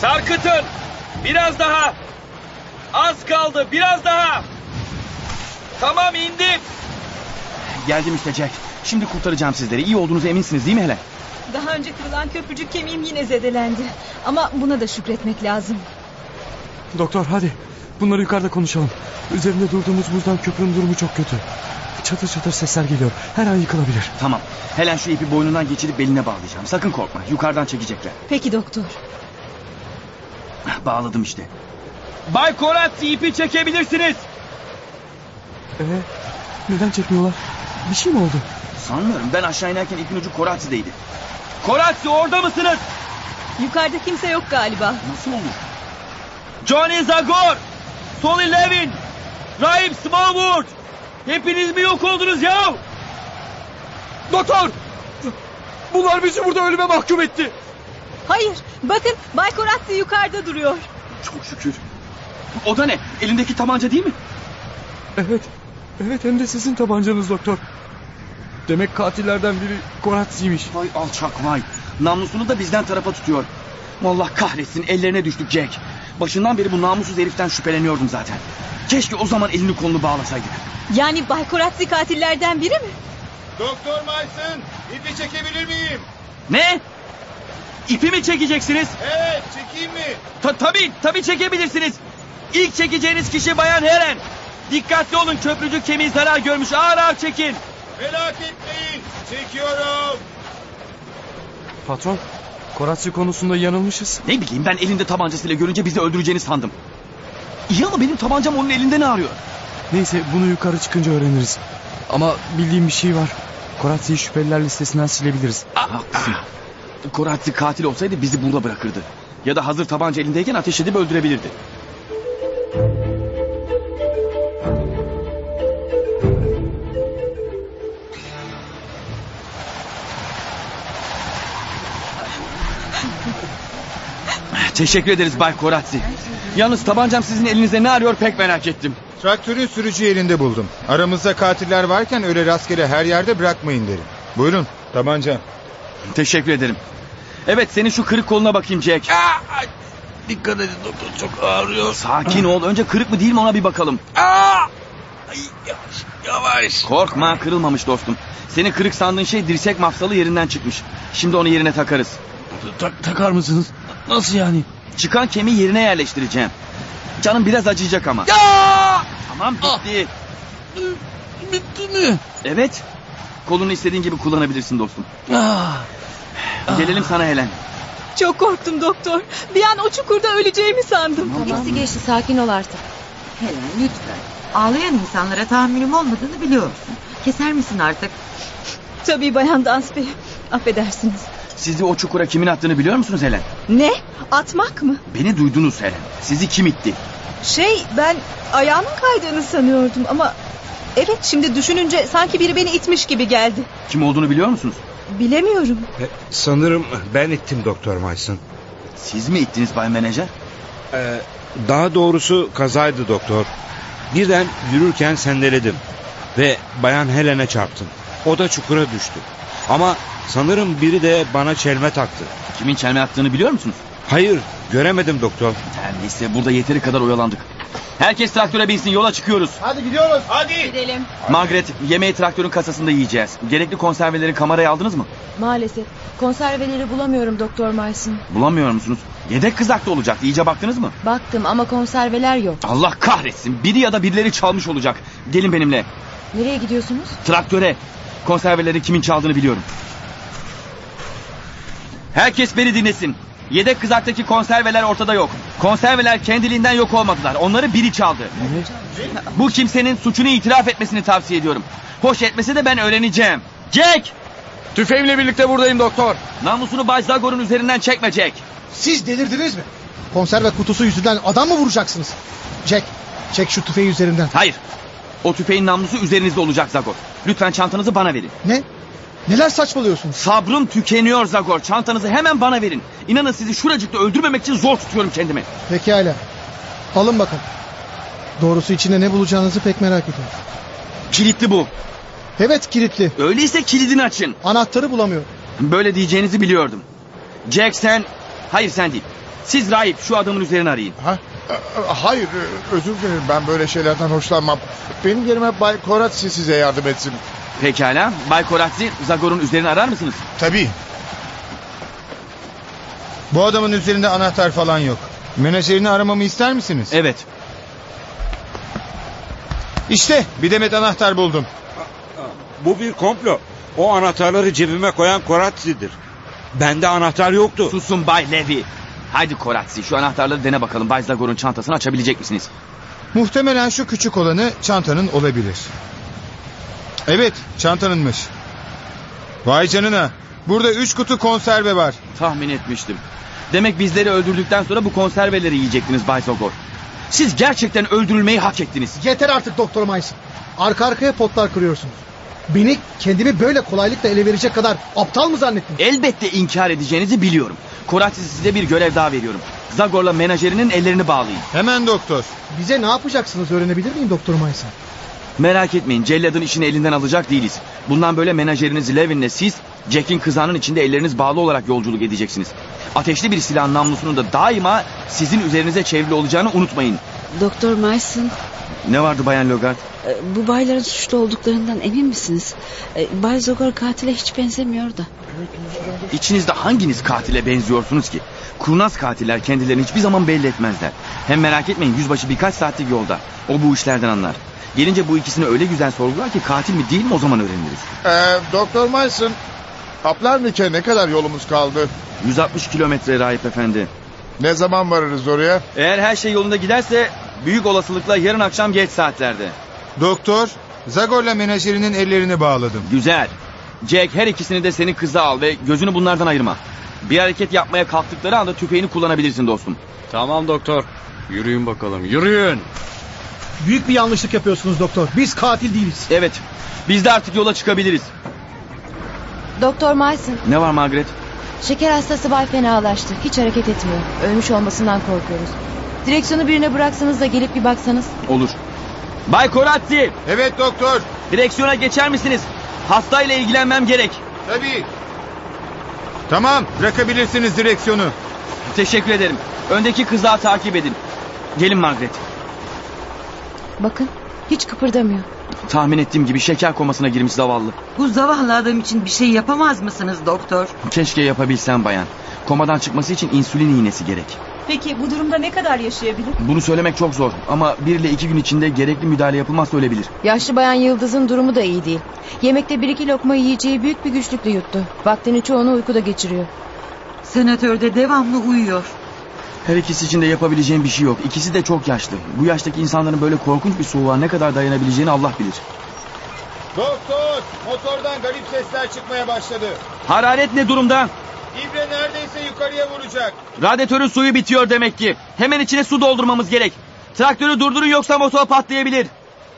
Sarkıtın. Biraz daha. Az kaldı. Biraz daha. Tamam indim. Geldim işte Jack. Şimdi kurtaracağım sizleri. İyi olduğunuzu eminsiniz değil mi Helen? Daha önce kırılan köprücük kemiğim yine zedelendi. Ama buna da şükretmek lazım. Doktor hadi bunları yukarıda konuşalım. Üzerinde durduğumuz buzdan köprünün durumu çok kötü. Çatır çatır sesler geliyor. Her an yıkılabilir. Tamam. Helen şu ipi boynundan geçirip beline bağlayacağım. Sakın korkma. Yukarıdan çekecekler. Peki doktor. Bağladım işte. Bay Koratsi ipi çekebilirsiniz. Ee, neden çekmiyorlar? Bir şey mi oldu? Sanmıyorum. Ben aşağı inerken ipin ucu Koratsi'deydi. Koratsi orada mısınız? Yukarıda kimse yok galiba. Nasıl olur? Johnny Zagor! Solly Levin! Rahip Smallwood! Hepiniz mi yok oldunuz ya? Doktor! Bunlar bizi burada ölüme mahkum etti. Hayır bakın Bay Koratsi yukarıda duruyor. Çok şükür. O da ne? Elindeki tabanca değil mi? Evet. Evet hem de sizin tabancanız doktor. Demek katillerden biri Koratsi'ymiş. Vay alçak vay. Namlusunu da bizden tarafa tutuyor. Vallahi kahretsin ellerine düştük Jack. Başından beri bu namussuz heriften şüpheleniyordum zaten. Keşke o zaman elini kolunu bağlasaydık. Yani Bay Koratsi katillerden biri mi? Doktor Mason, ipi çekebilir miyim? Ne? İpi mi çekeceksiniz? Evet, çekeyim mi? Ta tabii, tabii çekebilirsiniz. İlk çekeceğiniz kişi Bayan Helen. Dikkatli olun köprücük kemiği zarar görmüş. Ağır ağır çekin. Merak etmeyin, çekiyorum. Patron, Koratsi konusunda yanılmışız. Ne bileyim ben elinde tabancasıyla görünce bizi öldüreceğini sandım. İyi ama benim tabancam onun elinde ne arıyor? Neyse bunu yukarı çıkınca öğreniriz. Ama bildiğim bir şey var. Koratsi'yi şüpheliler listesinden silebiliriz. Haklısın. Koratsi katil olsaydı bizi burada bırakırdı. Ya da hazır tabanca elindeyken ateş edip öldürebilirdi. Teşekkür ederiz Bay Koratsi. Yalnız tabancam sizin elinizde ne arıyor pek merak ettim. Traktörün sürücü yerinde buldum. Aramızda katiller varken öyle rastgele her yerde bırakmayın derim. Buyurun tabanca. Teşekkür ederim. Evet senin şu kırık koluna bakayım Jack. Dikkat edin doktor çok ağrıyor. Sakin ol. Önce kırık mı değil mi ona bir bakalım. Ay, yavaş yavaş. Korkma kırılmamış dostum. Senin kırık sandığın şey dirsek mafsalı yerinden çıkmış. Şimdi onu yerine takarız. Tak, takar mısınız? Nasıl yani? Çıkan kemiği yerine yerleştireceğim. Canım biraz acıyacak ama. Ya! Tamam bitti. Bitti mi? Evet. Kolunu istediğin gibi kullanabilirsin dostum. Ah. Gelelim sana Helen. Çok korktum doktor. Bir an o çukurda öleceğimi sandım. Geçti geçti sakin ol artık. Helen lütfen. Ağlayan insanlara tahammülüm olmadığını biliyorsun. Keser misin artık? Tabii Bayan Dansby. Affedersiniz. Sizi o çukura kimin attığını biliyor musunuz Helen? Ne? Atmak mı? Beni duydunuz Helen. Sizi kim itti? Şey ben ayağımın kaydığını sanıyordum ama... Evet şimdi düşününce sanki biri beni itmiş gibi geldi. Kim olduğunu biliyor musunuz? Bilemiyorum. E, sanırım ben ittim Doktor Mason. Siz mi ittiniz Bay Menajer? Ee, daha doğrusu kazaydı doktor. Birden yürürken sendeledim. Ve Bayan Helen'e çarptım. O da çukura düştü. Ama sanırım biri de bana çelme taktı. Kimin çelme attığını biliyor musunuz? Hayır göremedim doktor. Her neyse burada yeteri kadar oyalandık. Herkes traktöre binsin yola çıkıyoruz. Hadi gidiyoruz. Hadi. Gidelim. Margaret yemeği traktörün kasasında yiyeceğiz. Gerekli konserveleri kameraya aldınız mı? Maalesef konserveleri bulamıyorum Doktor Mason. Bulamıyor musunuz? Yedek kızakta olacaktı. İyice baktınız mı? Baktım ama konserveler yok. Allah kahretsin. Biri ya da birileri çalmış olacak. Gelin benimle. Nereye gidiyorsunuz? Traktöre. Konserveleri kimin çaldığını biliyorum. Herkes beni dinlesin. Yedek kızaktaki konserveler ortada yok. Konserveler kendiliğinden yok olmadılar. Onları biri çaldı. Bu kimsenin suçunu itiraf etmesini tavsiye ediyorum. Hoş etmese de ben öğreneceğim. Jack! Tüfeğimle birlikte buradayım doktor. Namusunu Bay Zagor'un üzerinden çekme Jack. Siz delirdiniz mi? Konserve kutusu yüzünden adam mı vuracaksınız? Jack, çek şu tüfeği üzerinden. Hayır. O tüfeğin namlusu üzerinizde olacak Zagor. Lütfen çantanızı bana verin. Ne? Neler saçmalıyorsunuz? Sabrım tükeniyor Zagor. Çantanızı hemen bana verin. İnanın sizi şuracıkta öldürmemek için zor tutuyorum kendimi. Pekala. Alın bakın. Doğrusu içinde ne bulacağınızı pek merak ediyorum. Kilitli bu. Evet kilitli. Öyleyse kilidini açın. Anahtarı bulamıyorum. Böyle diyeceğinizi biliyordum. Jack sen... Hayır sen değil. Siz rahip şu adamın üzerine arayın. Ha? Hayır, özür dilerim. Ben böyle şeylerden hoşlanmam. Benim yerime Bay Koratsi size yardım etsin. Pekala. Bay Koratsi Zagor'un üzerine arar mısınız? Tabii. Bu adamın üzerinde anahtar falan yok. Menajerini aramamı ister misiniz? Evet. İşte bir demet anahtar buldum. Bu bir komplo. O anahtarları cebime koyan Koratsi'dir. Bende anahtar yoktu. Susun Bay Levi. Haydi Koratsi şu anahtarları dene bakalım. Bay Zagor'un çantasını açabilecek misiniz? Muhtemelen şu küçük olanı çantanın olabilir. Evet çantanınmış. Vay canına. Burada üç kutu konserve var. Tahmin etmiştim. Demek bizleri öldürdükten sonra bu konserveleri yiyecektiniz Bay Zagor. Siz gerçekten öldürülmeyi hak ettiniz. Yeter artık Doktor Mayson. Arka arkaya potlar kırıyorsunuz. Beni kendimi böyle kolaylıkla ele verecek kadar aptal mı zannettiniz? Elbette inkar edeceğinizi biliyorum. Koratsi size bir görev daha veriyorum. Zagor'la menajerinin ellerini bağlayın. Hemen doktor. Bize ne yapacaksınız öğrenebilir miyim Doktor Mayson? Merak etmeyin celladın işini elinden alacak değiliz. Bundan böyle menajeriniz Levin'le siz Jack'in kızağının içinde elleriniz bağlı olarak yolculuk edeceksiniz. Ateşli bir silahın namlusunun da daima sizin üzerinize çevrili olacağını unutmayın. Doktor Mayson, Ne vardı Bayan Logart? e, bu bayların suçlu olduklarından emin misiniz? E, Bay Zogor katile hiç benzemiyor da. İçinizde hanginiz katile benziyorsunuz ki? Kurnaz katiller kendilerini hiçbir zaman belli etmezler. Hem merak etmeyin yüzbaşı birkaç saatlik yolda. O bu işlerden anlar. Gelince bu ikisini öyle güzel sorgular ki katil mi değil mi o zaman öğreniriz. Ee, Doktor Mason, Aplarnik'e ne kadar yolumuz kaldı? 160 kilometre Rahip Efendi. Ne zaman varırız oraya? Eğer her şey yolunda giderse büyük olasılıkla yarın akşam geç saatlerde. Doktor, Zagor'la menajerinin ellerini bağladım. Güzel. Jack her ikisini de senin kıza al ve gözünü bunlardan ayırma. Bir hareket yapmaya kalktıkları anda tüfeğini kullanabilirsin dostum. Tamam doktor. Yürüyün bakalım yürüyün. Büyük bir yanlışlık yapıyorsunuz doktor. Biz katil değiliz. Evet. Biz de artık yola çıkabiliriz. Doktor Mason, Ne var Margaret? Şeker hastası Bay fenalaştı. Hiç hareket etmiyor. Ölmüş olmasından korkuyoruz. Direksiyonu birine bıraksanız da gelip bir baksanız. Olur. Bay Koratsi. Evet doktor. Direksiyona geçer misiniz? Hastayla ilgilenmem gerek. Tabii. Tamam bırakabilirsiniz direksiyonu. Teşekkür ederim. Öndeki kızağı takip edin. Gelin Margaret. Bakın, hiç kıpırdamıyor. Tahmin ettiğim gibi şeker komasına girmiş zavallı. Bu zavallı adam için bir şey yapamaz mısınız doktor? Keşke yapabilsem bayan. Komadan çıkması için insülin iğnesi gerek. Peki bu durumda ne kadar yaşayabilir? Bunu söylemek çok zor ama bir ile iki gün içinde gerekli müdahale yapılmazsa ölebilir. Yaşlı bayan Yıldız'ın durumu da iyi değil. Yemekte bir iki lokma yiyeceği büyük bir güçlükle yuttu. Vaktini çoğunu uykuda geçiriyor. Senatör de devamlı uyuyor. Her ikisi için de yapabileceğim bir şey yok. İkisi de çok yaşlı. Bu yaştaki insanların böyle korkunç bir soğuğa ne kadar dayanabileceğini Allah bilir. Doktor, motordan garip sesler çıkmaya başladı. Hararet ne durumda? İbre neredeyse yukarıya vuracak. Radyatörün suyu bitiyor demek ki. Hemen içine su doldurmamız gerek. Traktörü durdurun yoksa motor patlayabilir.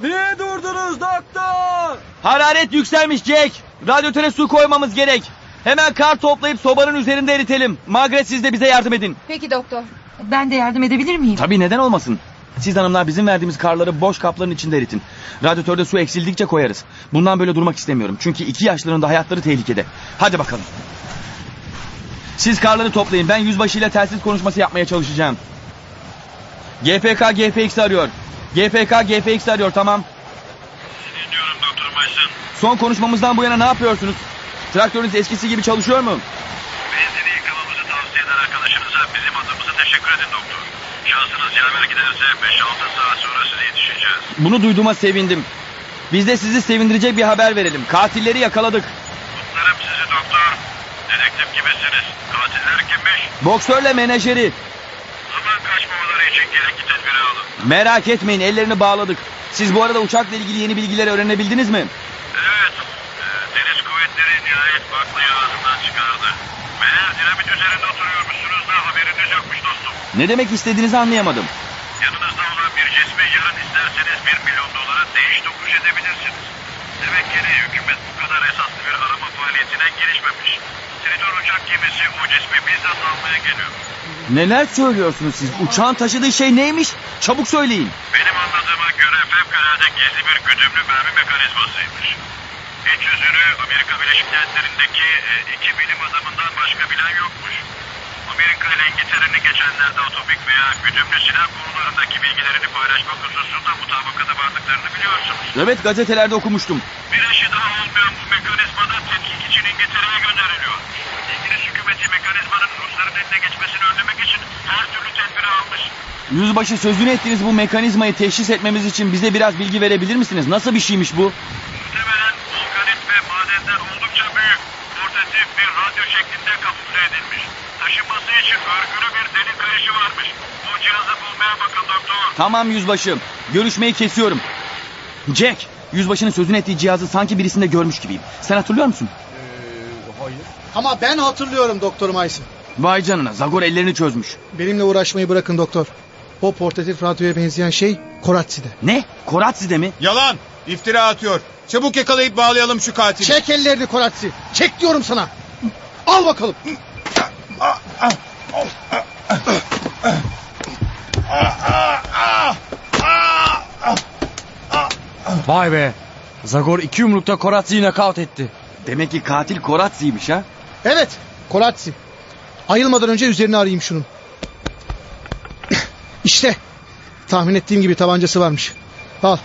Niye durdunuz doktor? Hararet yükselmiş Jack. Radyatöre su koymamız gerek. Hemen kar toplayıp sobanın üzerinde eritelim. Margaret siz de bize yardım edin. Peki doktor. Ben de yardım edebilir miyim? Tabii neden olmasın? Siz hanımlar bizim verdiğimiz karları boş kapların içinde eritin. Radyatörde su eksildikçe koyarız. Bundan böyle durmak istemiyorum. Çünkü iki yaşlıların da hayatları tehlikede. Hadi bakalım. Siz karları toplayın. Ben yüzbaşıyla telsiz konuşması yapmaya çalışacağım. GPK GFX arıyor. GPK GFX arıyor tamam. Dinliyorum Doktor Mason. Son konuşmamızdan bu yana ne yapıyorsunuz? Traktörünüz eskisi gibi çalışıyor mu? Benzini yıkamamızı tavsiye eden arkadaşınıza bizim adımıza teşekkür edin doktor. Şansınız yaver giderse 5-6 saat sonra size yetişeceğiz. Bunu duyduğuma sevindim. Biz de sizi sevindirecek bir haber verelim. Katilleri yakaladık. Kutlarım sizi doktor. Dedektif gibisiniz. Katiller kimmiş? Boksörle menajeri. Zaman kaçmamaları için gerekli tedbiri alın. Merak etmeyin ellerini bağladık. Siz bu arada uçakla ilgili yeni bilgileri öğrenebildiniz mi? Evet. Deniz kuvvetleri nihayet baklıyı ağzından çıkardı. Meğer dinamit üzerinde oturuyormuşsunuz da haberiniz yokmuş dostum. Ne demek istediğinizi anlayamadım. Yanınızda olan bir cismi yarın isterseniz 1 milyon dolara değiş tokuş edebilirsiniz. Demek ki hükümet bu kadar esaslı bir arama faaliyetinden girişmemiş. Tridor uçak gemisi o cismi bizzat almaya geliyor. Neler söylüyorsunuz siz? Uçağın taşıdığı şey neymiş? Çabuk söyleyin. Benim anladığıma göre fevkalade gizli bir güdümlü mermi mekanizmasıymış. İç yüzünü Amerika Birleşik Devletleri'ndeki e, iki bilim adamından başka bilen yokmuş. Amerika ile İngiltere'nin geçenlerde atomik veya güdümlü silah konularındaki bilgilerini paylaşmak hususunda mutabakata vardıklarını biliyorsunuz. Evet gazetelerde okumuştum. Bir eşi daha olmayan bu mekanizmada tetkik için İngiltere'ye gönderiliyor. İngiliz hükümeti mekanizmanın Rusların eline geçmesini önlemek için her türlü tedbiri almış. Yüzbaşı sözünü ettiğiniz bu mekanizmayı teşhis etmemiz için bize biraz bilgi verebilir misiniz? Nasıl bir şeymiş bu? Muhtemelen volkanit ve madenden oldukça büyük, portatif bir radyo şeklinde kamufle edilmiş. Taşınması için örgülü bir delik kayışı varmış. Bu cihazı bulmaya bakın doktor. Tamam yüzbaşı. Görüşmeyi kesiyorum. Jack, yüzbaşının sözünü ettiği cihazı sanki birisinde görmüş gibiyim. Sen hatırlıyor musun? Ama ben hatırlıyorum Doktor Mayson. Vay canına Zagor ellerini çözmüş. Benimle uğraşmayı bırakın doktor. O portatif radyoya benzeyen şey Koratsi'de. Ne? Koratsi'de mi? Yalan. İftira atıyor. Çabuk yakalayıp bağlayalım şu katili. Çek ellerini Koratsi. Çek diyorum sana. Al bakalım. Vay be. Zagor iki yumrukta Koratsi'yi nakavt etti. Demek ki katil Koratsi'ymiş ha? Evet Koratsi. Ayılmadan önce üzerini arayayım şunun. İşte. Tahmin ettiğim gibi tabancası varmış. Al.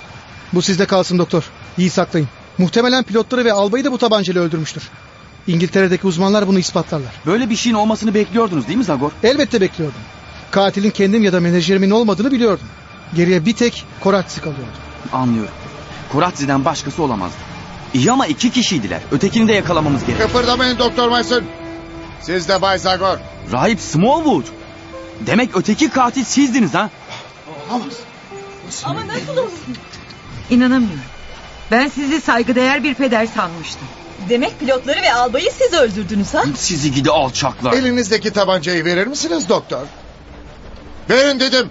Bu sizde kalsın doktor. İyi saklayın. Muhtemelen pilotları ve albayı da bu tabancayla öldürmüştür. İngiltere'deki uzmanlar bunu ispatlarlar. Böyle bir şeyin olmasını bekliyordunuz değil mi Zagor? Elbette bekliyordum. Katilin kendim ya da menajerimin olmadığını biliyordum. Geriye bir tek Koratsi kalıyordu. Anlıyorum. Koratsi'den başkası olamazdı. İyi ama iki kişiydiler. Ötekini de yakalamamız gerek. Kıpırdamayın Doktor Mason. Siz de Bay Zagor. Rahip Smallwood. Demek öteki katil sizdiniz ha? Ama nasıl olur? İnanamıyorum. Ben sizi saygıdeğer bir peder sanmıştım. Demek pilotları ve albayı siz öldürdünüz ha? Sizi gidi alçaklar. Elinizdeki tabancayı verir misiniz doktor? Verin dedim.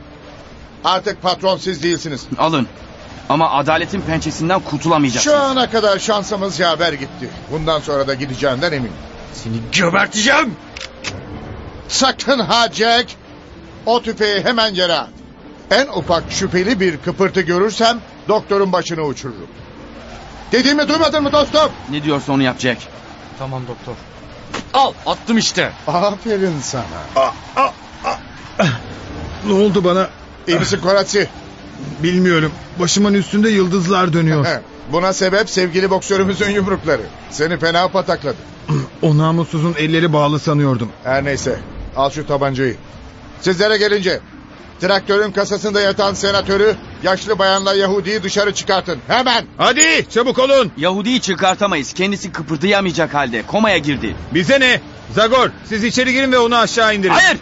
Artık patron siz değilsiniz. Alın. Ama adaletin pençesinden kurtulamayacaksınız. Şu ana kadar şansımız yaver gitti. Bundan sonra da gideceğinden eminim. Seni geberteceğim. Sakın ha Jack. O tüfeği hemen yere at. En ufak şüpheli bir kıpırtı görürsem doktorun başını uçururum. Dediğimi duymadın mı dostum? Ne diyorsa onu yapacak. Tamam doktor. Al attım işte. Aferin sana. Ne oldu bana? İyi misin Koratsi? Bilmiyorum. Başımın üstünde yıldızlar dönüyor. (laughs) Buna sebep sevgili boksörümüzün yumrukları. Seni fena patakladı. (clears throat) o namussuzun elleri bağlı sanıyordum. Her neyse. Al şu tabancayı. Sizlere gelince. Traktörün kasasında yatan senatörü, yaşlı bayanla Yahudi'yi dışarı çıkartın. Hemen. Hadi çabuk olun. Yahudi'yi çıkartamayız. Kendisi kıpırdayamayacak halde. Komaya girdi. Bize ne? Zagor siz içeri girin ve onu aşağı indirin. Hayır.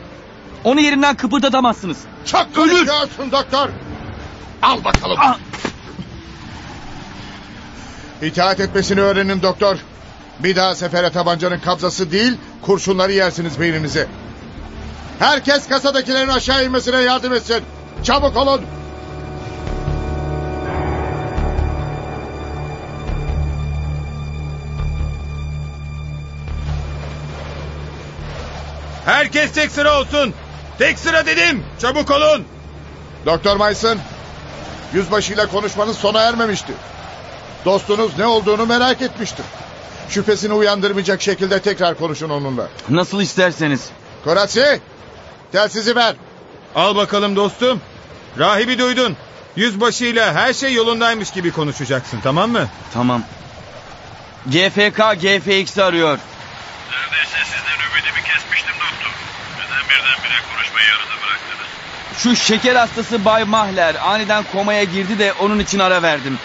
Onu yerinden kıpırdatamazsınız. Çok konuşuyorsun doktor. Al bakalım. Ah. İtaat etmesini öğrenin doktor. Bir daha sefere tabancanın kabzası değil, kurşunları yersiniz beyninize. Herkes kasadakilerin aşağı inmesine yardım etsin. Çabuk olun. Herkes tek sıra olsun. Tek sıra dedim. Çabuk olun. Doktor Mason, yüzbaşıyla konuşmanız sona ermemişti. Dostunuz ne olduğunu merak etmiştir. Şüphesini uyandırmayacak şekilde tekrar konuşun onunla. Nasıl isterseniz. Koratsi, telsizi ver. Al bakalım dostum. Rahibi duydun. Yüzbaşıyla her şey yolundaymış gibi konuşacaksın tamam mı? Tamam. GFK GFX'i arıyor. Neredeyse sizden ümidimi kesmiştim doktor. Neden birdenbire konuşmayı yarıda bıraktınız? Şu şeker hastası Bay Mahler aniden komaya girdi de onun için ara verdim.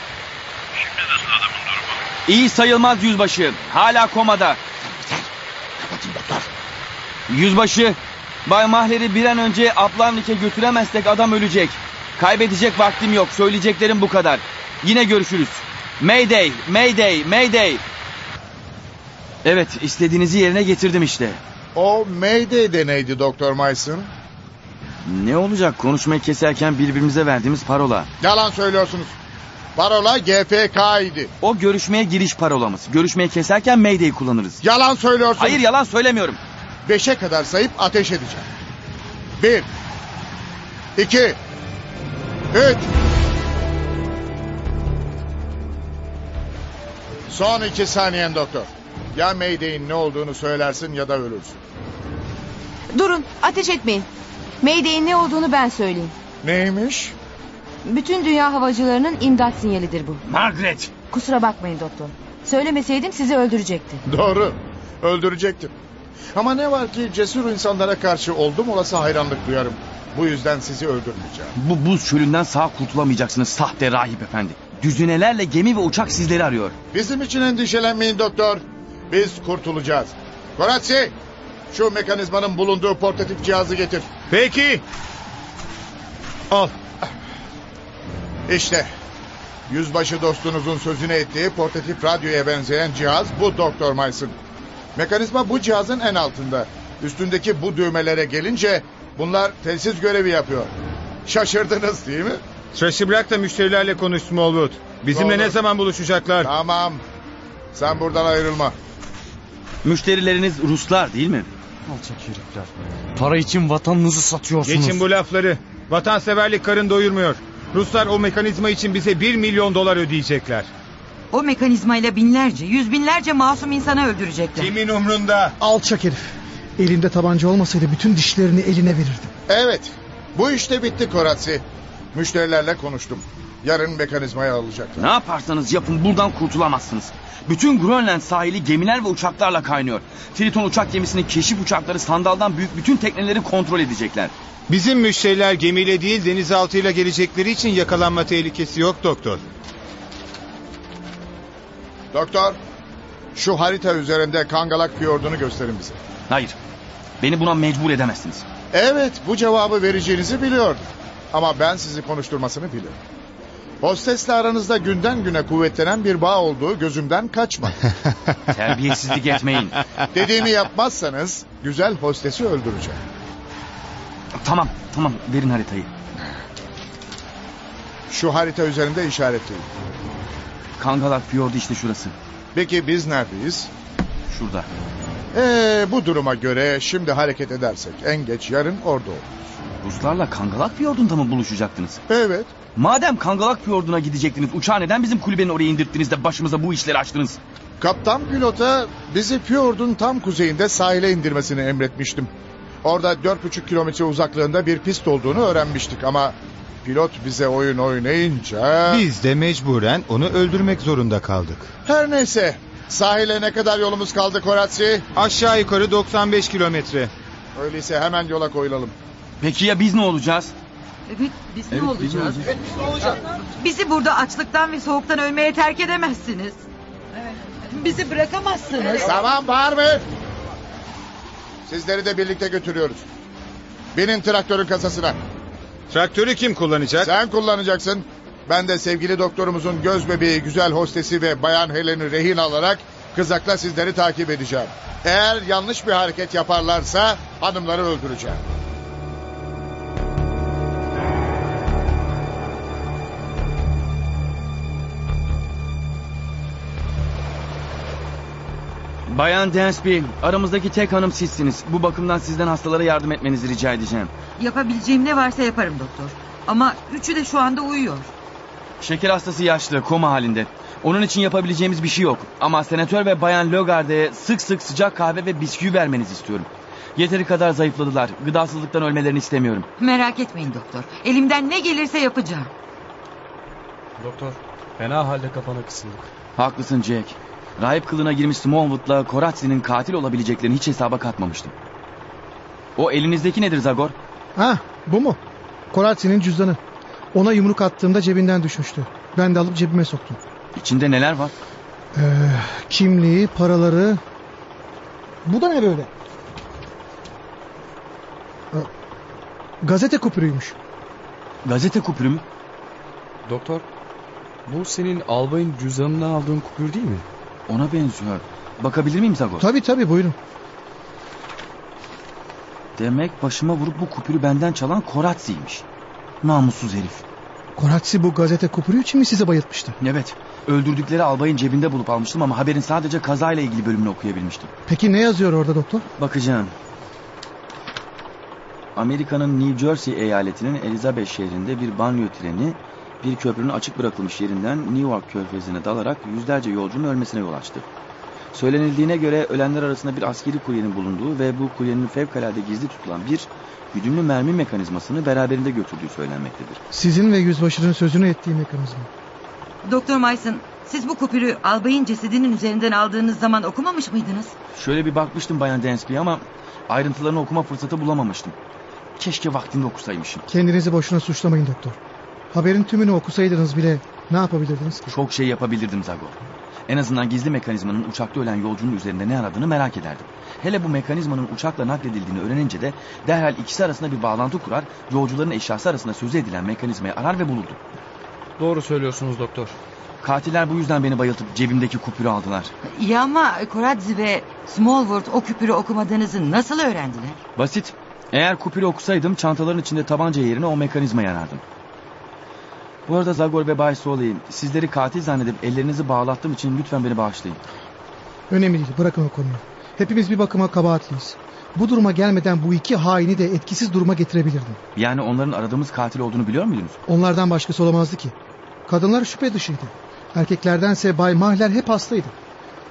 Şimdi nasıl adamın durumu? İyi sayılmaz yüzbaşı. Hala komada. Yüzbaşı, Bay Mahler'i bir an önce Aplavnik'e götüremezsek adam ölecek. Kaybedecek vaktim yok. Söyleyeceklerim bu kadar. Yine görüşürüz. Mayday, Mayday, Mayday. Evet, istediğinizi yerine getirdim işte. O Mayday neydi Doktor Mason? Ne olacak konuşmayı keserken birbirimize verdiğimiz parola. Yalan söylüyorsunuz. Parola GFK idi. O görüşmeye giriş parolamız. Görüşmeyi keserken Mayday'i kullanırız. Yalan söylüyorsunuz. Hayır yalan söylemiyorum. Beşe kadar sayıp ateş edeceğim. Bir. iki, Üç. Son iki saniyen doktor. Ya Mayday'in ne olduğunu söylersin ya da ölürsün. Durun ateş etmeyin. Mayday'in ne olduğunu ben söyleyeyim. Neymiş? Bütün dünya havacılarının imdat sinyalidir bu. Margaret. Kusura bakmayın doktor. Söylemeseydim sizi öldürecekti. Doğru. Öldürecektim. Ama ne var ki cesur insanlara karşı oldum olası hayranlık duyarım. Bu yüzden sizi öldürmeyeceğim. Bu buz çölünden sağ kurtulamayacaksınız sahte rahip efendi. Düzinelerle gemi ve uçak sizleri arıyor. Bizim için endişelenmeyin doktor. Biz kurtulacağız. Koratsi, şu mekanizmanın bulunduğu portatif cihazı getir. Peki. Al. İşte. Yüzbaşı dostunuzun sözünü ettiği portatif radyoya benzeyen cihaz bu Doktor Mayson. Mekanizma bu cihazın en altında. Üstündeki bu düğmelere gelince bunlar telsiz görevi yapıyor. Şaşırdınız değil mi? Trash'i bırak da müşterilerle konuş Smallwood. Bizimle Doğru. ne zaman buluşacaklar? Tamam. Sen buradan ayrılma. Müşterileriniz Ruslar değil mi? Alçak herifler. Para için vatanınızı satıyorsunuz. Geçin bu lafları. Vatanseverlik karın doyurmuyor. Ruslar o mekanizma için bize bir milyon dolar ödeyecekler. O mekanizmayla binlerce, yüz binlerce masum insanı öldürecekler. Kimin umrunda? Alçak herif. Elimde tabanca olmasaydı bütün dişlerini eline verirdim. Evet. Bu işte bitti Koratsi. Müşterilerle konuştum. Yarın mekanizmayı alacaklar. Ne yaparsanız yapın buradan kurtulamazsınız. Bütün Grönland sahili gemiler ve uçaklarla kaynıyor. Triton uçak gemisinin keşif uçakları sandaldan büyük bütün tekneleri kontrol edecekler. Bizim müşteriler gemiyle değil denizaltıyla gelecekleri için yakalanma tehlikesi yok doktor. Doktor, şu harita üzerinde Kangalak Fiyordu'nu gösterin bize. Hayır. Beni buna mecbur edemezsiniz. Evet, bu cevabı vereceğinizi biliyordum. Ama ben sizi konuşturmasını bilirim. Hostesle aranızda günden güne kuvvetlenen bir bağ olduğu gözümden kaçmadı. (laughs) Terbiyesizlik etmeyin. Dediğimi yapmazsanız güzel hostesi öldüreceğim. Tamam, tamam. Verin haritayı. Şu harita üzerinde işaretleyin. Kangalak Fiyordu işte şurası. Peki biz neredeyiz? Şurada. Ee, bu duruma göre şimdi hareket edersek en geç yarın orada olur. Ruslarla Kangalak Fiyordu'nda mı buluşacaktınız? Evet. Madem Kangalak Fiyordu'na gidecektiniz, uçağı neden bizim kulübenin oraya indirttiniz de başımıza bu işleri açtınız? Kaptan pilota bizi Fjord'un tam kuzeyinde sahile indirmesini emretmiştim. Orada 4,5 kilometre uzaklığında bir pist olduğunu öğrenmiştik ama pilot bize oyun oynayınca... Biz de mecburen onu öldürmek zorunda kaldık. Her neyse sahile ne kadar yolumuz kaldı Koratsi? Aşağı yukarı 95 kilometre. Öyleyse hemen yola koyulalım. Peki ya biz ne olacağız? Evet, biz Evet, ne biz olacağız? ne olacağız? Bizi burada açlıktan ve soğuktan ölmeye terk edemezsiniz. Bizi bırakamazsınız. Tamam bağırmayın. Sizleri de birlikte götürüyoruz. Binin traktörün kasasına. Traktörü kim kullanacak? Sen kullanacaksın. Ben de sevgili doktorumuzun göz bebeği, güzel hostesi ve bayan Helen'i rehin alarak kızakla sizleri takip edeceğim. Eğer yanlış bir hareket yaparlarsa hanımları öldüreceğim. Bayan Dansby, aramızdaki tek hanım sizsiniz. Bu bakımdan sizden hastalara yardım etmenizi rica edeceğim. Yapabileceğim ne varsa yaparım doktor. Ama üçü de şu anda uyuyor. Şeker hastası yaşlı, koma halinde. Onun için yapabileceğimiz bir şey yok. Ama senatör ve bayan Logarde'ye sık sık sıcak kahve ve bisküvi vermenizi istiyorum. Yeteri kadar zayıfladılar. Gıdasızlıktan ölmelerini istemiyorum. Merak etmeyin doktor. Elimden ne gelirse yapacağım. Doktor, fena halde kafana kısıldık. Haklısın Jack. Rahip kılığına girmiş Smallwood'la Koratsi'nin katil olabileceklerini hiç hesaba katmamıştım. O elinizdeki nedir Zagor? Ha bu mu? Koratsi'nin cüzdanı. Ona yumruk attığımda cebinden düşmüştü. Ben de alıp cebime soktum. İçinde neler var? Ee, kimliği, paraları... Bu da ne böyle? Ee, Gazete kupürüymüş. Gazete kupürü mü? Doktor, bu senin albayın cüzdanından aldığın kupür değil mi? Ona benziyor. Bakabilir miyim Zagor? Tabii tabii buyurun. Demek başıma vurup bu kupürü benden çalan Koratsi'ymiş. Namussuz herif. Koratsi bu gazete kupürü için mi size bayıltmıştı? Evet. Öldürdükleri albayın cebinde bulup almıştım ama haberin sadece kazayla ilgili bölümünü okuyabilmiştim. Peki ne yazıyor orada doktor? Bakacağım. Amerika'nın New Jersey eyaletinin Elizabeth şehrinde bir banyo treni bir köprünün açık bırakılmış yerinden New York körfezine dalarak yüzlerce yolcunun ölmesine yol açtı. Söylenildiğine göre ölenler arasında bir askeri kuryenin bulunduğu ve bu kuryenin fevkalade gizli tutulan bir güdümlü mermi mekanizmasını beraberinde götürdüğü söylenmektedir. Sizin ve yüzbaşının sözünü ettiği mekanizma. Doktor Mason siz bu kupürü albayın cesedinin üzerinden aldığınız zaman okumamış mıydınız? Şöyle bir bakmıştım Bayan Dansby ama ayrıntılarını okuma fırsatı bulamamıştım. Keşke vaktinde okusaymışım. Kendinizi boşuna suçlamayın doktor. Haberin tümünü okusaydınız bile ne yapabilirdiniz ki? Çok şey yapabilirdim Zagor. En azından gizli mekanizmanın uçakta ölen yolcunun üzerinde ne aradığını merak ederdim. Hele bu mekanizmanın uçakla nakledildiğini öğrenince de derhal ikisi arasında bir bağlantı kurar, yolcuların eşyası arasında sözü edilen mekanizmayı arar ve bulurdum. Doğru söylüyorsunuz doktor. Katiller bu yüzden beni bayıltıp cebimdeki kupürü aldılar. İyi ama Koradzi ve Smallwood o küpürü okumadığınızı nasıl öğrendiler? Basit. Eğer kupürü okusaydım çantaların içinde tabanca yerine o mekanizmayı arardım. Bu arada Zagor ve Bay Soley sizleri katil zannedip ellerinizi bağlattığım için lütfen beni bağışlayın. Önemli değil bırakın o konuyu. Hepimiz bir bakıma kabahatliyiz. Bu duruma gelmeden bu iki haini de etkisiz duruma getirebilirdim. Yani onların aradığımız katil olduğunu biliyor muydunuz? Onlardan başkası olamazdı ki. Kadınlar şüphe dışıydı. Erkeklerdense Bay Mahler hep hastaydı.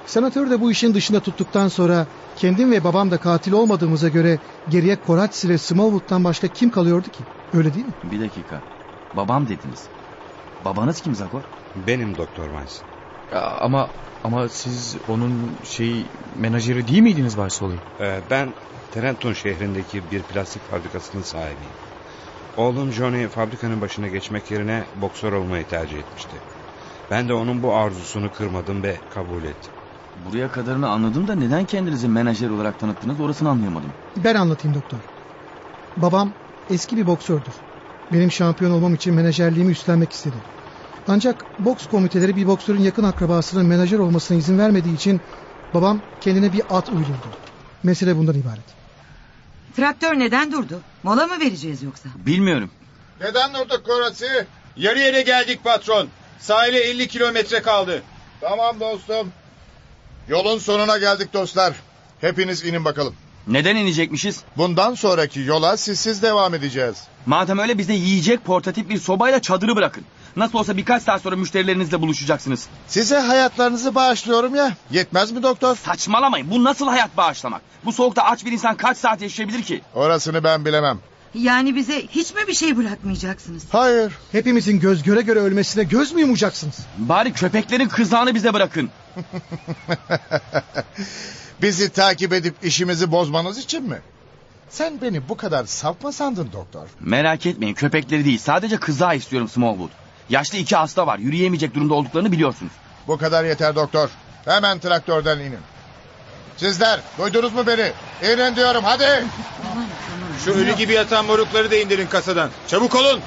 Senatör de bu işin dışında tuttuktan sonra kendim ve babam da katil olmadığımıza göre geriye Koratsi ve Smallwood'dan başka kim kalıyordu ki? Öyle değil mi? Bir dakika. Babam dediniz. Babanız kim Zagor? Benim Doktor. Ya ama ama siz onun şey menajeri değil miydiniz Bay Soley? Ee, ben Trenton şehrindeki bir plastik fabrikasının sahibiyim. Oğlum Johnny fabrikanın başına geçmek yerine boksör olmayı tercih etmişti. Ben de onun bu arzusunu kırmadım ve kabul ettim. Buraya kadarını anladım da neden kendinizi menajer olarak tanıttınız orasını anlayamadım. Ben anlatayım doktor. Babam eski bir boksördür. Benim şampiyon olmam için menajerliğimi üstlenmek istedi. Ancak boks komiteleri bir boksörün yakın akrabasının menajer olmasına izin vermediği için babam kendine bir at uydurdu. Mesele bundan ibaret. Traktör neden durdu? Mola mı vereceğiz yoksa? Bilmiyorum. Neden durduk Koratsi? Yarı yere geldik patron. Sahile 50 kilometre kaldı. Tamam dostum. Yolun sonuna geldik dostlar. Hepiniz inin bakalım. Neden inecekmişiz? Bundan sonraki yola sizsiz devam edeceğiz. Madem öyle bize yiyecek portatif bir sobayla çadırı bırakın. Nasıl olsa birkaç saat sonra müşterilerinizle buluşacaksınız. Size hayatlarınızı bağışlıyorum ya. Yetmez mi doktor? Saçmalamayın. Bu nasıl hayat bağışlamak? Bu soğukta aç bir insan kaç saat yaşayabilir ki? Orasını ben bilemem. Yani bize hiç mi bir şey bırakmayacaksınız? Hayır. Hepimizin göz göre göre ölmesine göz mü yumacaksınız? Bari köpeklerin kızağını bize bırakın. (laughs) Bizi takip edip işimizi bozmanız için mi? Sen beni bu kadar saf mı sandın doktor? Merak etmeyin köpekleri değil sadece kızağı istiyorum Smallwood. Yaşlı iki hasta var yürüyemeyecek durumda olduklarını biliyorsunuz. Bu kadar yeter doktor. Hemen traktörden inin. Sizler duydunuz mu beni? İnin diyorum hadi. Şu ölü gibi yatan morukları da indirin kasadan. Çabuk olun.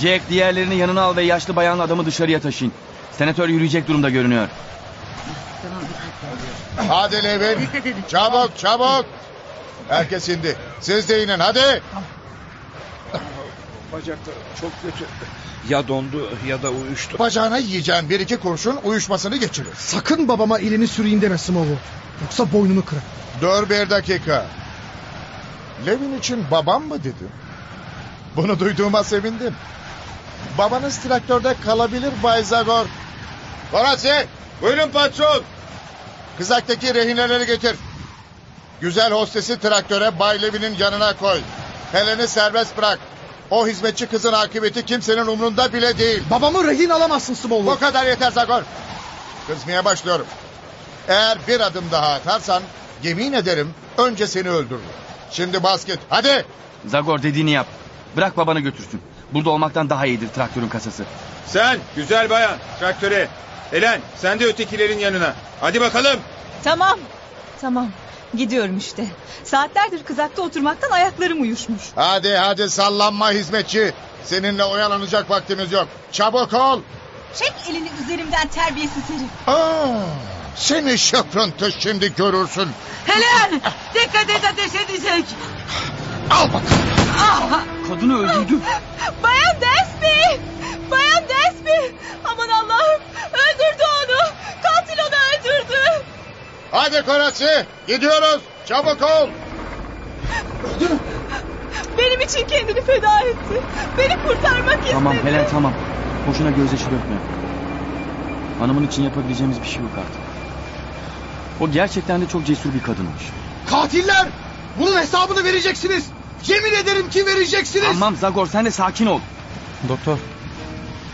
Jack diğerlerini yanına al ve yaşlı bayanlı adamı dışarıya taşıyın. Senatör yürüyecek durumda görünüyor. Hadi Levin. Çabuk çabuk. Herkes indi. Siz de inin hadi. Bacaklarım çok kötü. Ya dondu ya da uyuştu. Bacağına yiyeceğin bir iki kurşun uyuşmasını geçirir. Sakın babama elini süreyim deme Smallwood. Yoksa boynunu kırar. Dur bir dakika. Levin için babam mı dedin? Bunu duyduğuma sevindim. Babanız traktörde kalabilir Bay Zagor. Horatsi! Buyurun patron. Kızaktaki rehineleri getir. Güzel hostesi traktöre Bay Levin'in yanına koy. Helen'i serbest bırak. O hizmetçi kızın akıbeti kimsenin umrunda bile değil. Babamı rehin alamazsın Smallwood. Bu kadar yeter Zagor. Kızmaya başlıyorum. Eğer bir adım daha atarsan yemin ederim önce seni öldürürüm. Şimdi basket hadi. Zagor dediğini yap. Bırak babanı götürsün. Burada olmaktan daha iyidir traktörün kasası. Sen güzel bayan traktöre. Helen sen de ötekilerin yanına. Hadi bakalım. Tamam. Tamam. Gidiyorum işte. Saatlerdir kızakta oturmaktan ayaklarım uyuşmuş. Hadi hadi sallanma hizmetçi. Seninle oyalanacak vaktimiz yok. Çabuk ol. Çek elini üzerimden terbiyesiz herif. Aa, seni şıprıntı şimdi görürsün. Helen! Dikkat et ateş edecek. Al bakalım. Ah! Kadını öldürdü. Bayan Desby! Bayan Desby! Aman Allah'ım! Öldürdü onu! Katil onu öldürdü! Hadi Koratsi gidiyoruz. Çabuk ol. Benim için kendini feda etti. Beni kurtarmak istedi. Tamam Helen tamam. Boşuna gözyaşı dökme. Hanımın için yapabileceğimiz bir şey yok artık. O gerçekten de çok cesur bir kadınmış. Katiller! Bunun hesabını vereceksiniz. Yemin ederim ki vereceksiniz. Tamam Zagor sen de sakin ol. Doktor.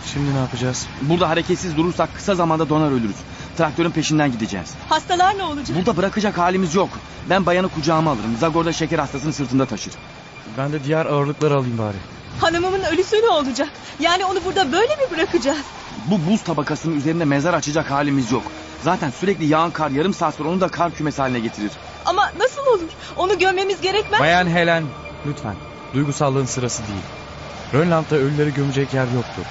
Şimdi ne yapacağız? Burada hareketsiz durursak kısa zamanda donar ölürüz. Traktörün peşinden gideceğiz. Hastalar ne olacak? Burada bırakacak halimiz yok. Ben bayanı kucağıma alırım. Zagor da şeker hastasını sırtında taşır. Ben de diğer ağırlıkları alayım bari. Hanımımın ölüsü ne olacak? Yani onu burada böyle mi bırakacağız? Bu buz tabakasının üzerinde mezar açacak halimiz yok. Zaten sürekli yağan kar yarım saat sonra onu da kar kümesi haline getirir. Ama nasıl olur? Onu gömmemiz gerekmez. Bayan Helen lütfen. Duygusallığın sırası değil. Rönland'da ölüleri gömecek yer yoktur.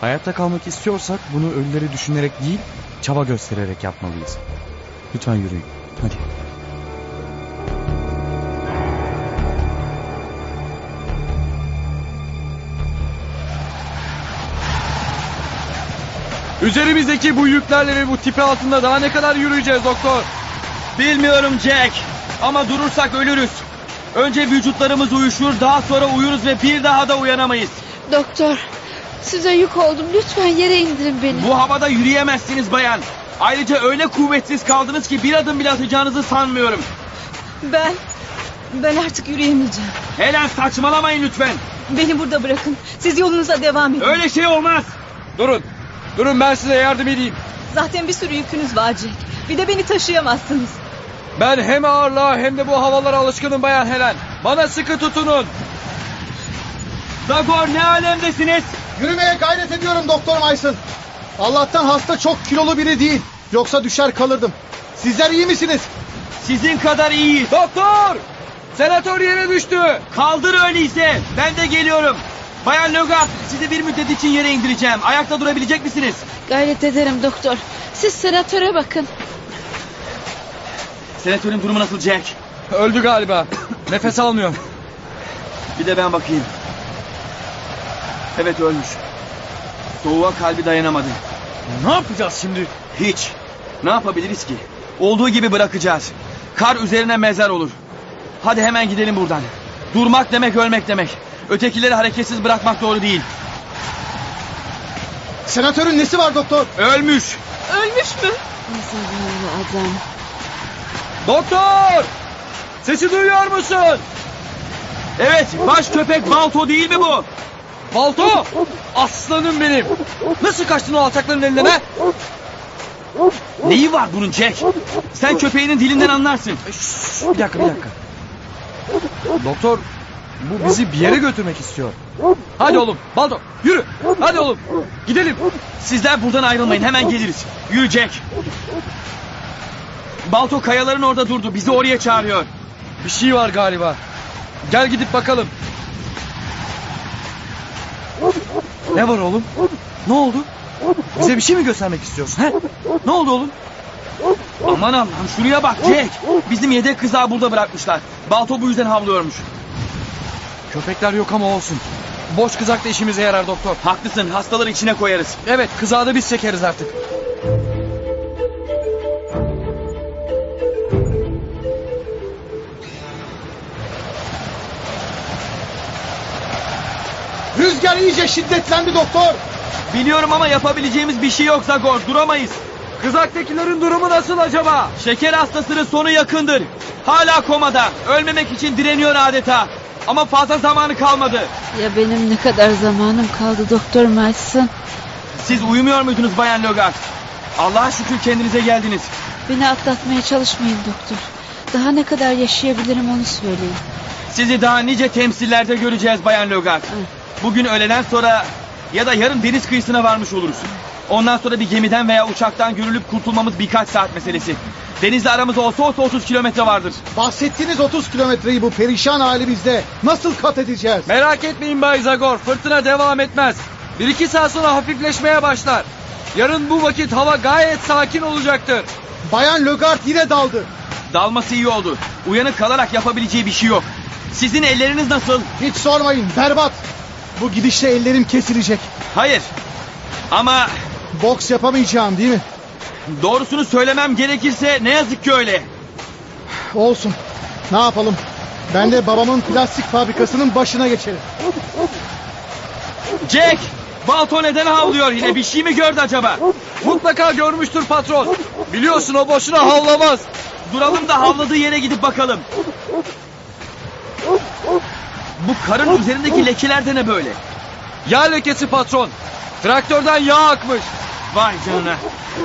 Hayatta kalmak istiyorsak bunu ölüleri düşünerek değil, çaba göstererek yapmalıyız. Lütfen yürüyün. Hadi. Üzerimizdeki bu yüklerle ve bu tipi altında daha ne kadar yürüyeceğiz doktor? Bilmiyorum Jack. Ama durursak ölürüz. Önce vücutlarımız uyuşur, daha sonra uyuruz ve bir daha da uyanamayız. Doktor size yük oldum. Lütfen yere indirin beni. Bu havada yürüyemezsiniz bayan. Ayrıca öyle kuvvetsiz kaldınız ki bir adım bile atacağınızı sanmıyorum. Ben, ben artık yürüyemeyeceğim. Helen saçmalamayın lütfen. Beni burada bırakın. Siz yolunuza devam edin. Öyle şey olmaz. Durun. Durun ben size yardım edeyim. Zaten bir sürü yükünüz var Jack. Bir de beni taşıyamazsınız. Ben hem ağırlığa hem de bu havalara alışkınım Bayan Helen. Bana sıkı tutunun. Zagor ne alemdesiniz? Yürümeye gayret ediyorum Doktor Mason. Allah'tan hasta çok kilolu biri değil. Yoksa düşer kalırdım. Sizler iyi misiniz? Sizin kadar iyi. Doktor! Senatör yere düştü. Kaldır öyleyse. Ben de geliyorum. Bayan Logat sizi bir müddet için yere indireceğim. Ayakta durabilecek misiniz? Gayret ederim doktor. Siz senatöre bakın. Senatörün durumu nasıl Jack? Öldü galiba. Nefes almıyor. Bir de ben bakayım. Evet ölmüş. Soğuğa kalbi dayanamadı. Ne yapacağız şimdi? Hiç. Ne yapabiliriz ki? Olduğu gibi bırakacağız. Kar üzerine mezar olur. Hadi hemen gidelim buradan. Durmak demek ölmek demek. Ötekileri hareketsiz bırakmak doğru değil. Senatörün nesi var doktor? Ölmüş. Ölmüş mü? Zavallı adam. Doktor! Sesi duyuyor musun? Evet baş köpek Balto değil mi bu? Balto! Aslanım benim. Nasıl kaçtın o alçakların elinden ha? Neyi var bunun Jack? Sen köpeğinin dilinden anlarsın. Bir dakika bir dakika. Doktor bu bizi bir yere götürmek istiyor. Hadi oğlum Balto yürü. Hadi oğlum gidelim. Sizler buradan ayrılmayın hemen geliriz. Yürü Jack. Balto kayaların orada durdu. Bizi oraya çağırıyor. Bir şey var galiba. Gel gidip bakalım. Ne var oğlum? Ne oldu? Bize bir şey mi göstermek istiyorsun? He? Ne oldu oğlum? Aman Allah'ım şuraya bak Jack. Bizim yedek kızağı burada bırakmışlar. Balto bu yüzden havlıyormuş. Köpekler yok ama olsun. Boş kızak da işimize yarar doktor. Haklısın hastaları içine koyarız. Evet kızağı da biz çekeriz artık. Rüzgar iyice şiddetlendi doktor. Biliyorum ama yapabileceğimiz bir şey yok Zagor. Duramayız. Kızaktakilerin durumu nasıl acaba? Şeker hastasının sonu yakındır. Hala komada. Ölmemek için direniyor adeta. Ama fazla zamanı kalmadı. Ya benim ne kadar zamanım kaldı Doktor Mason? Siz uyumuyor muydunuz Bayan Logar? Allah'a şükür kendinize geldiniz. Beni atlatmaya çalışmayın doktor. Daha ne kadar yaşayabilirim onu söyleyin. Sizi daha nice temsillerde göreceğiz Bayan Logar. Bugün öğleden sonra ya da yarın deniz kıyısına varmış oluruz. Ondan sonra bir gemiden veya uçaktan görülüp kurtulmamız birkaç saat meselesi. Denizle aramız olsa olsa 30 kilometre vardır. Bahsettiğiniz 30 kilometreyi bu perişan halimizde nasıl kat edeceğiz? Merak etmeyin Bay Zagor. Fırtına devam etmez. Bir iki saat sonra hafifleşmeye başlar. Yarın bu vakit hava gayet sakin olacaktır. Bayan Lögard yine daldı. Dalması iyi oldu. Uyanık kalarak yapabileceği bir şey yok. Sizin elleriniz nasıl? Hiç sormayın berbat. Bu gidişle ellerim kesilecek. Hayır. Ama Boks yapamayacağım değil mi? doğrusunu söylemem gerekirse ne yazık ki öyle. Olsun. Ne yapalım? Ben de babamın plastik fabrikasının başına geçerim. Jack! Balto neden havlıyor yine? Bir şey mi gördü acaba? Mutlaka görmüştür patron. Biliyorsun o boşuna havlamaz. Duralım da havladığı yere gidip bakalım. Bu karın üzerindeki lekeler de ne böyle? Yağ lekesi patron. Traktörden yağ akmış. Vay canına.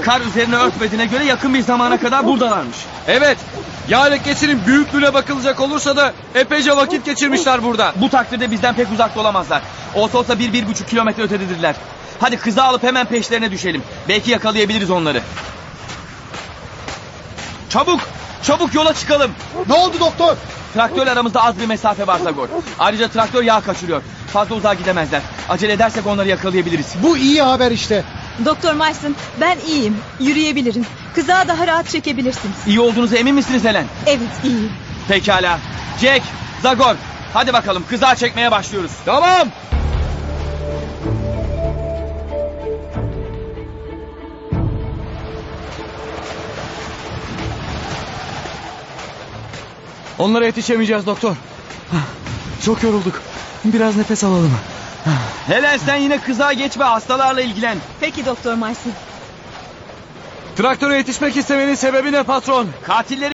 Kar üzerine örtmediğine göre yakın bir zamana kadar buradalarmış. Evet. Yağ lekesinin büyüklüğüne bakılacak olursa da epeyce vakit geçirmişler burada. Bu takdirde bizden pek uzakta olamazlar. Olsa olsa bir, bir buçuk kilometre ötededirler. Hadi kızı alıp hemen peşlerine düşelim. Belki yakalayabiliriz onları. Çabuk! Çabuk yola çıkalım. Ne oldu doktor? Traktörle aramızda az bir mesafe var Zagor. Ayrıca traktör yağ kaçırıyor. Fazla uzağa gidemezler. Acele edersek onları yakalayabiliriz. Bu iyi haber işte. Doktor Marston ben iyiyim. Yürüyebilirim. Kızağı daha rahat çekebilirsiniz. İyi olduğunuza emin misiniz Helen? Evet iyiyim. Pekala. Jack, Zagor. Hadi bakalım kızağı çekmeye başlıyoruz. Tamam. Onlara yetişemeyeceğiz doktor. Çok yorulduk. Biraz nefes alalım. Helen sen yine kızağa geç ve hastalarla ilgilen. Peki Doktor Marston. Traktöre yetişmek istemenin sebebi ne patron? Katilleri